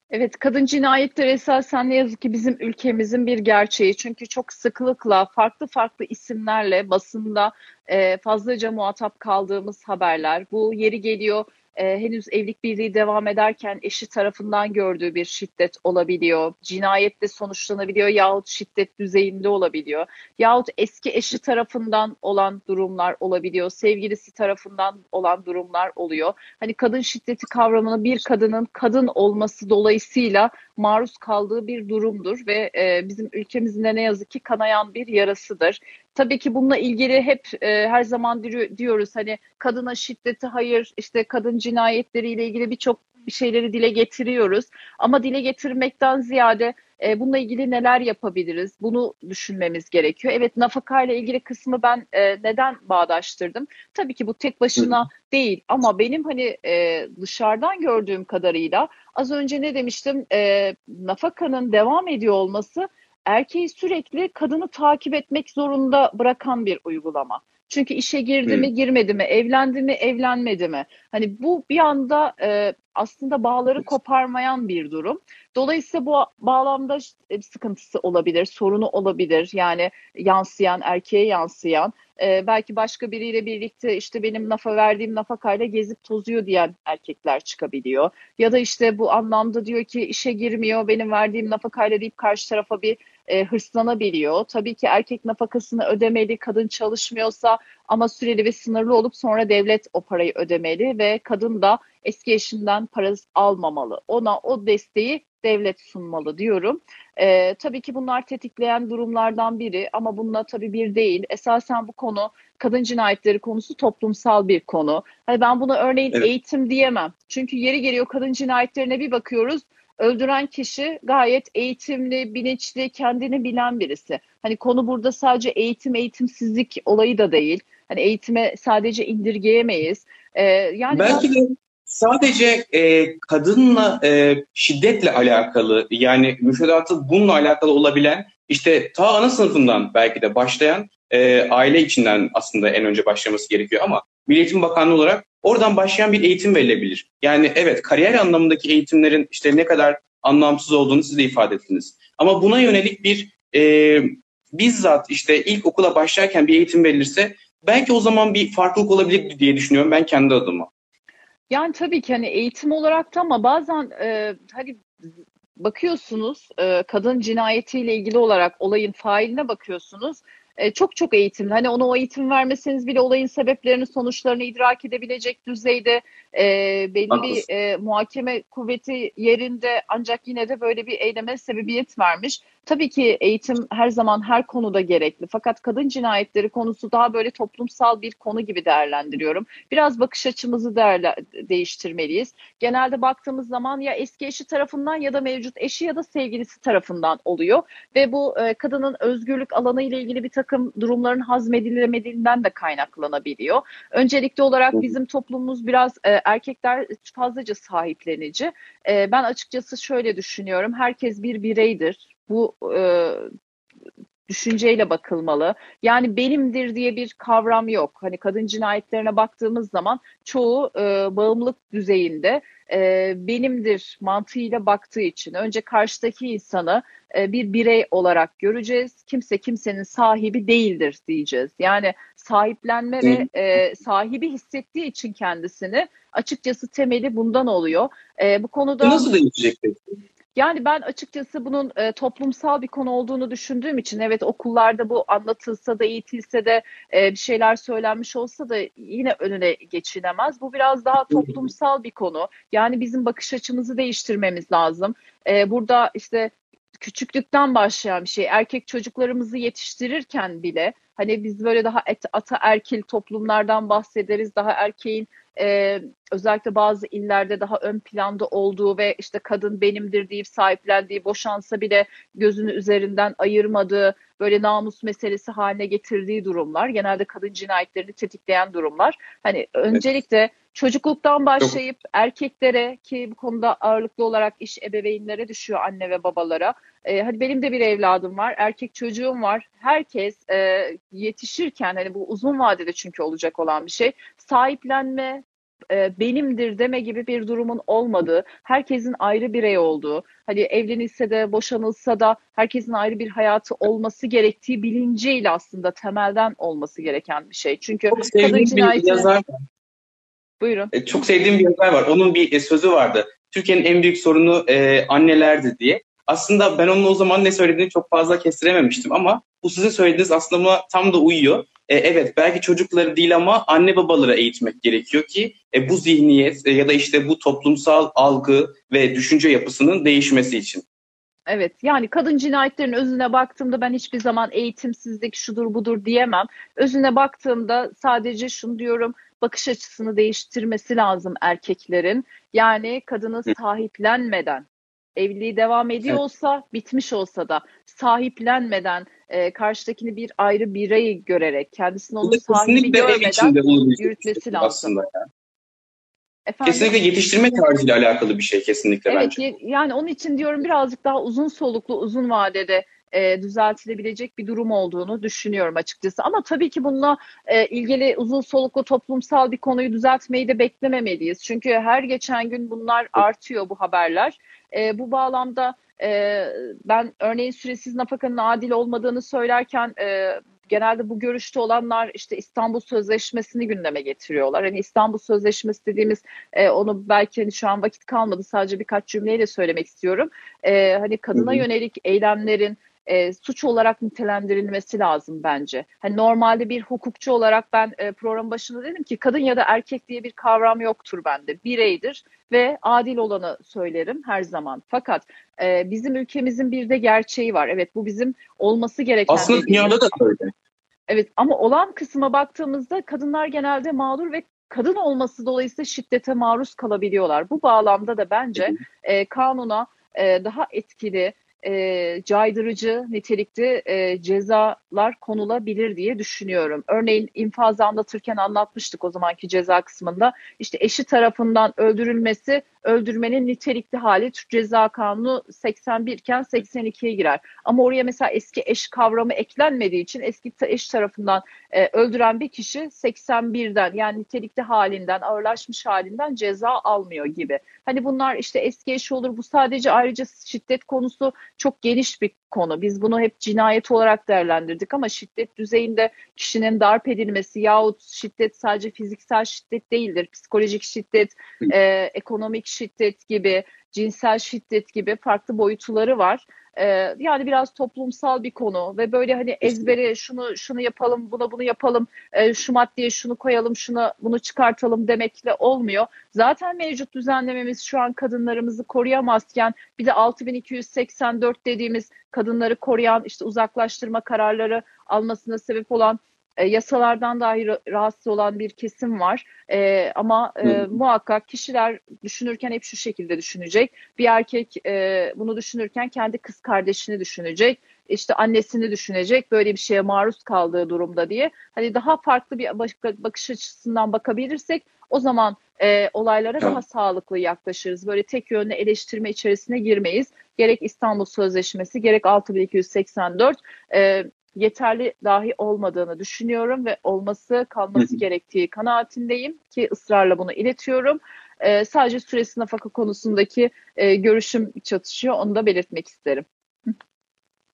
Evet, kadın cinayetleri esasen ne yazık ki bizim ülkemizin bir gerçeği. Çünkü çok sıklıkla farklı farklı isimlerle basında e, fazlaca muhatap kaldığımız haberler. Bu yeri geliyor e, henüz evlilik birliği devam ederken eşi tarafından gördüğü bir şiddet olabiliyor. Cinayette sonuçlanabiliyor yahut şiddet düzeyinde olabiliyor. Yahut eski eşi tarafından olan durumlar olabiliyor. Sevgilisi tarafından olan durumlar oluyor. Hani kadın şiddeti kavramını bir kadının kadın olması dolayısıyla maruz kaldığı bir durumdur ve e, bizim ülkemizin de ne yazık ki kanayan bir yarasıdır. Tabii ki bununla ilgili hep e, her zaman diyoruz hani kadına şiddeti hayır işte kadın cinayetleriyle ilgili birçok bir şeyleri dile getiriyoruz. Ama dile getirmekten ziyade e, bununla ilgili neler yapabiliriz? Bunu düşünmemiz gerekiyor. Evet nafaka ile ilgili kısmı ben e, neden bağdaştırdım? Tabii ki bu tek başına Hı. değil ama benim hani e, dışarıdan gördüğüm kadarıyla az önce ne demiştim? E, nafakanın devam ediyor olması erkeği sürekli kadını takip etmek zorunda bırakan bir uygulama. Çünkü işe girdi mi, girmedi mi, evlendi mi, evlenmedi mi? Hani bu bir anda e, aslında bağları koparmayan bir durum. Dolayısıyla bu bağlamda e, sıkıntısı olabilir, sorunu olabilir. Yani yansıyan, erkeğe yansıyan. E, belki başka biriyle birlikte işte benim nafa verdiğim nafakayla gezip tozuyor diyen erkekler çıkabiliyor. Ya da işte bu anlamda diyor ki işe girmiyor, benim verdiğim nafakayla deyip karşı tarafa bir e, hırslanabiliyor. Tabii ki erkek nafakasını ödemeli, kadın çalışmıyorsa ama süreli ve sınırlı olup sonra devlet o parayı ödemeli ve kadın da eski eşinden parası almamalı. Ona o desteği devlet sunmalı diyorum. Ee, tabii ki bunlar tetikleyen durumlardan biri ama bununla tabii bir değil. Esasen bu konu kadın cinayetleri konusu toplumsal bir konu. Hani ben buna örneğin evet. eğitim diyemem. Çünkü yeri geliyor kadın cinayetlerine bir bakıyoruz öldüren kişi gayet eğitimli, bilinçli, kendini bilen birisi. Hani konu burada sadece eğitim, eğitimsizlik olayı da değil. Hani eğitime sadece indirgeyemeyiz. Ee, yani Belki de sadece e, kadınla e, şiddetle alakalı yani müfredatı bununla alakalı olabilen işte ta ana sınıfından belki de başlayan e, aile içinden aslında en önce başlaması gerekiyor ama Milli Bakanlığı olarak oradan başlayan bir eğitim verilebilir. Yani evet kariyer anlamındaki eğitimlerin işte ne kadar anlamsız olduğunu siz de ifade ettiniz. Ama buna yönelik bir e, bizzat işte ilk okula başlarken bir eğitim verilirse belki o zaman bir farklılık olabilir diye düşünüyorum ben kendi adıma. Yani tabii ki hani eğitim olarak da ama bazen e, hani bakıyorsunuz e, kadın cinayetiyle ilgili olarak olayın failine bakıyorsunuz e, çok çok eğitimli. Hani ona o eğitim vermeseniz bile olayın sebeplerini, sonuçlarını idrak edebilecek düzeyde e, belli e, muhakeme kuvveti yerinde ancak yine de böyle bir eyleme sebebiyet vermiş. Tabii ki eğitim her zaman her konuda gerekli. Fakat kadın cinayetleri konusu daha böyle toplumsal bir konu gibi değerlendiriyorum. Biraz bakış açımızı değerle, değiştirmeliyiz. Genelde baktığımız zaman ya eski eşi tarafından ya da mevcut eşi ya da sevgilisi tarafından oluyor. Ve bu e, kadının özgürlük alanı ile ilgili bir takım durumların hazmedilemediğinden de kaynaklanabiliyor. Öncelikli olarak bizim toplumumuz biraz e, erkekler fazlaca sahiplenici. E, ben açıkçası şöyle düşünüyorum. Herkes bir bireydir bu e, düşünceyle bakılmalı. Yani benimdir diye bir kavram yok. Hani kadın cinayetlerine baktığımız zaman çoğu e, bağımlılık düzeyinde e, benimdir mantığıyla baktığı için önce karşıdaki insanı e, bir birey olarak göreceğiz. Kimse kimsenin sahibi değildir diyeceğiz. Yani sahiplenme ve e, sahibi hissettiği için kendisini açıkçası temeli bundan oluyor. E, bu konuda nasıl değişecek peki? Yani ben açıkçası bunun e, toplumsal bir konu olduğunu düşündüğüm için evet okullarda bu anlatılsa da eğitilse de e, bir şeyler söylenmiş olsa da yine önüne geçilemez. Bu biraz daha toplumsal bir konu. Yani bizim bakış açımızı değiştirmemiz lazım. E, burada işte küçüklükten başlayan bir şey. Erkek çocuklarımızı yetiştirirken bile hani biz böyle daha et, ata erkil toplumlardan bahsederiz. Daha erkeğin e, özellikle bazı illerde daha ön planda olduğu ve işte kadın benimdir deyip sahiplendiği, boşansa bile gözünü üzerinden ayırmadığı, böyle namus meselesi haline getirdiği durumlar. Genelde kadın cinayetlerini tetikleyen durumlar. Hani öncelikle evet. çocukluktan başlayıp erkeklere ki bu konuda ağırlıklı olarak iş ebeveynlere düşüyor anne ve babalara. Ee, hani benim de bir evladım var, erkek çocuğum var. Herkes e, yetişirken hani bu uzun vadede çünkü olacak olan bir şey. Sahiplenme, e, benimdir deme gibi bir durumun olmadığı, herkesin ayrı birey olduğu, hani evlenilse de boşanılsa da herkesin ayrı bir hayatı olması gerektiği bilinciyle aslında temelden olması gereken bir şey. Çünkü çok kadın cinayetine... yazar Buyurun. E, çok sevdiğim bir yazar var. Onun bir e, sözü vardı. Türkiye'nin en büyük sorunu e, annelerdi diye. Aslında ben onun o zaman ne söylediğini çok fazla kestirememiştim ama bu sizin söylediğiniz aslında buna tam da uyuyor. E, evet belki çocukları değil ama anne babaları eğitmek gerekiyor ki e, bu zihniyet e, ya da işte bu toplumsal algı ve düşünce yapısının değişmesi için. Evet yani kadın cinayetlerin özüne baktığımda ben hiçbir zaman eğitimsizlik şudur budur diyemem. Özüne baktığımda sadece şunu diyorum bakış açısını değiştirmesi lazım erkeklerin. Yani kadını sahiplenmeden evliliği devam ediyor evet. olsa bitmiş olsa da sahiplenmeden e, karşıdakini bir ayrı birey görerek kendisini onun sahibi görmeden yürütmesi lazım. Aslında yani. Efendim? Kesinlikle yetiştirme tarzıyla alakalı bir şey kesinlikle evet, bence. Yani onun için diyorum birazcık daha uzun soluklu, uzun vadede e, düzeltilebilecek bir durum olduğunu düşünüyorum açıkçası. Ama tabii ki bununla e, ilgili uzun soluklu toplumsal bir konuyu düzeltmeyi de beklememeliyiz. Çünkü her geçen gün bunlar artıyor bu haberler. E, bu bağlamda e, ben örneğin süresiz nafakanın adil olmadığını söylerken e, genelde bu görüşte olanlar işte İstanbul Sözleşmesi'ni gündeme getiriyorlar. Hani İstanbul Sözleşmesi dediğimiz e, onu belki hani şu an vakit kalmadı sadece birkaç cümleyle söylemek istiyorum. E, hani kadına yönelik eylemlerin e, suç olarak nitelendirilmesi lazım bence. Hani normalde bir hukukçu olarak ben e, program başında dedim ki kadın ya da erkek diye bir kavram yoktur bende. Bireydir ve adil olanı söylerim her zaman. Fakat e, bizim ülkemizin bir de gerçeği var. Evet bu bizim olması gereken. Aslında dünyada da böyle. Evet ama olan kısma baktığımızda kadınlar genelde mağdur ve kadın olması dolayısıyla şiddete maruz kalabiliyorlar. Bu bağlamda da bence e, kanuna e, daha etkili, e, caydırıcı nitelikli e, cezalar konulabilir diye düşünüyorum. Örneğin infazı anlatırken anlatmıştık o zamanki ceza kısmında. İşte eşi tarafından öldürülmesi öldürmenin nitelikli hali Türk Ceza Kanunu 81 iken 82'ye girer. Ama oraya mesela eski eş kavramı eklenmediği için eski eş tarafından e, öldüren bir kişi 81'den yani nitelikli halinden ağırlaşmış halinden ceza almıyor gibi. Hani bunlar işte eski eş olur bu sadece ayrıca şiddet konusu çok geniş bir konu. Biz bunu hep cinayet olarak değerlendirdik ama şiddet düzeyinde kişinin darp edilmesi yahut şiddet sadece fiziksel şiddet değildir. Psikolojik şiddet, e, ekonomik şiddet gibi, cinsel şiddet gibi farklı boyutları var. Ee, yani biraz toplumsal bir konu ve böyle hani ezbere şunu şunu yapalım, buna bunu yapalım, e, şu maddeye şunu koyalım, şunu bunu çıkartalım demekle olmuyor. Zaten mevcut düzenlememiz şu an kadınlarımızı koruyamazken bir de 6284 dediğimiz kadınları koruyan işte uzaklaştırma kararları almasına sebep olan e, yasalardan dahi rahatsız olan bir kesim var. E, ama e, muhakkak kişiler düşünürken hep şu şekilde düşünecek. Bir erkek e, bunu düşünürken kendi kız kardeşini düşünecek. işte annesini düşünecek böyle bir şeye maruz kaldığı durumda diye. Hani daha farklı bir bakış açısından bakabilirsek o zaman e, olaylara daha sağlıklı yaklaşırız. Böyle tek yönlü eleştirme içerisine girmeyiz. Gerek İstanbul Sözleşmesi gerek 6284 e, yeterli dahi olmadığını düşünüyorum ve olması kalması gerektiği kanaatindeyim ki ısrarla bunu iletiyorum. E, sadece süresi nafaka konusundaki e, görüşüm çatışıyor onu da belirtmek isterim.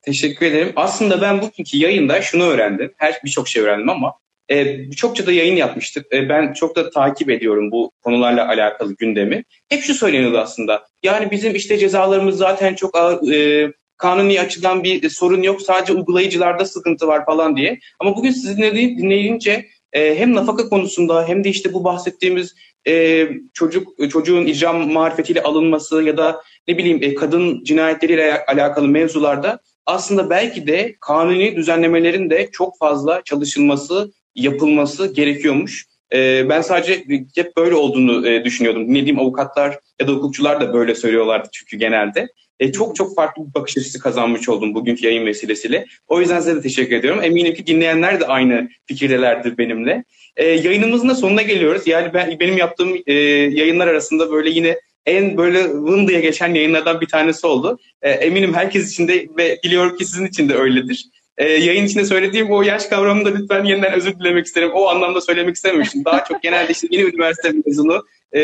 Teşekkür ederim. Aslında ben bugünkü yayında şunu öğrendim. Her birçok şey öğrendim ama e, çokça da yayın yapmıştık. E, ben çok da takip ediyorum bu konularla alakalı gündemi. Hep şu söyleniyordu aslında. Yani bizim işte cezalarımız zaten çok ağır, e, kanuni açıdan bir sorun yok sadece uygulayıcılarda sıkıntı var falan diye. Ama bugün sizi dinleyince e, hem nafaka konusunda hem de işte bu bahsettiğimiz e, çocuk çocuğun icram marifetiyle alınması ya da ne bileyim e, kadın cinayetleriyle alakalı mevzularda aslında belki de kanuni düzenlemelerin de çok fazla çalışılması, yapılması gerekiyormuş. E, ben sadece hep böyle olduğunu e, düşünüyordum. Dinlediğim avukatlar ya da hukukçular da böyle söylüyorlardı çünkü genelde. E, çok çok farklı bir bakış açısı kazanmış oldum bugünkü yayın vesilesiyle. O yüzden size de teşekkür ediyorum. Eminim ki dinleyenler de aynı fikirdelerdir benimle. E, yayınımızın da sonuna geliyoruz. Yani ben benim yaptığım yayınlar arasında böyle yine en böyle vın diye geçen yayınlardan bir tanesi oldu. Eminim herkes için de ve biliyorum ki sizin için de öyledir. E, yayın içinde söylediğim o yaş kavramını da lütfen yeniden özür dilemek isterim. O anlamda söylemek istememiştim. Daha çok genelde işte yeni üniversite mezunu e,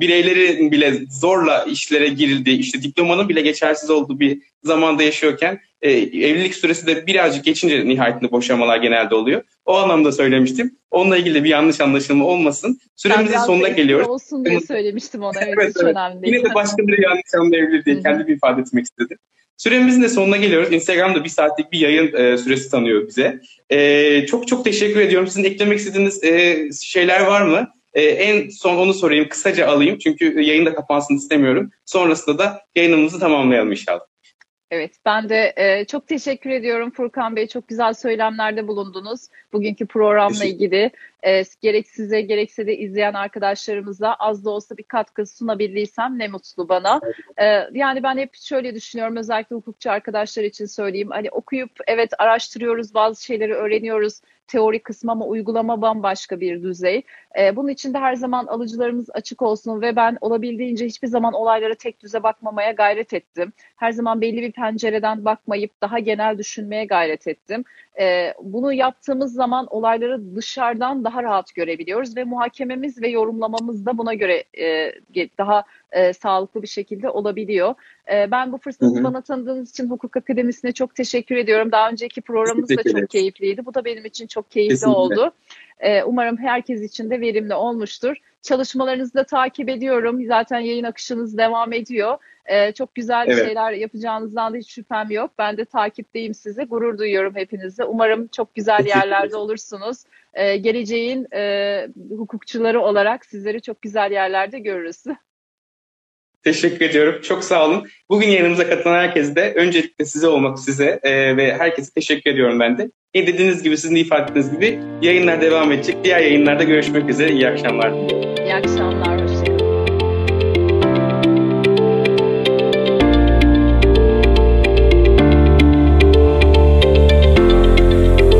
bireylerin bile zorla işlere girildiği, işte diplomanın bile geçersiz olduğu bir zamanda yaşıyorken e, evlilik süresi de birazcık geçince nihayetinde boşanmalar genelde oluyor. O anlamda söylemiştim. Onunla ilgili bir yanlış anlaşılma olmasın. Süremizin sonuna geliyoruz. olsun diye söylemiştim ona. Evet, evet, evet. önemli Yine de başka bir yanlış anlayabilir diye kendi bir ifade etmek istedim. Süremizin de sonuna geliyoruz. Instagram'da bir saatlik bir yayın e, süresi tanıyor bize. E, çok çok teşekkür ediyorum. Sizin eklemek istediğiniz e, şeyler var mı? E, en son onu sorayım, kısaca alayım. Çünkü yayın da kapansın istemiyorum. Sonrasında da yayınımızı tamamlayalım inşallah. Evet, ben de e, çok teşekkür ediyorum Furkan Bey. Çok güzel söylemlerde bulundunuz. Bugünkü programla ilgili e, gerek size gerekse de izleyen arkadaşlarımıza az da olsa bir katkı sunabildiysem ne mutlu bana. E, yani ben hep şöyle düşünüyorum özellikle hukukçu arkadaşlar için söyleyeyim. Hani okuyup evet araştırıyoruz, bazı şeyleri öğreniyoruz teori kısmı ama uygulama bambaşka bir düzey. E, bunun için de her zaman alıcılarımız açık olsun ve ben olabildiğince hiçbir zaman olaylara tek düze bakmamaya gayret ettim. Her zaman belli bir pencereden bakmayıp daha genel düşünmeye gayret ettim. E, bunu yaptığımız zaman olayları dışarıdan daha rahat görebiliyoruz ve muhakememiz ve yorumlamamız da buna göre e, daha e, sağlıklı bir şekilde olabiliyor. E, ben bu fırsatı hı hı. bana tanıdığınız için Hukuk Akademisi'ne çok teşekkür ediyorum. Daha önceki programımız da çok keyifliydi. Bu da benim için çok keyifli Kesinlikle. oldu. E, umarım herkes için de verimli olmuştur. Çalışmalarınızı da takip ediyorum. Zaten yayın akışınız devam ediyor. Ee, çok güzel evet. şeyler yapacağınızdan da hiç şüphem yok. Ben de takipteyim sizi. Gurur duyuyorum hepinize. Umarım çok güzel yerlerde olursunuz. Ee, geleceğin e, hukukçuları olarak sizleri çok güzel yerlerde görürüz. <laughs> Teşekkür ediyorum. Çok sağ olun. Bugün yayınımıza katılan herkese de öncelikle size olmak size e, ve herkese teşekkür ediyorum ben de. E dediğiniz gibi sizin de ifade ettiğiniz gibi yayınlar devam edecek. Diğer yayınlarda görüşmek üzere. İyi akşamlar İyi akşamlar.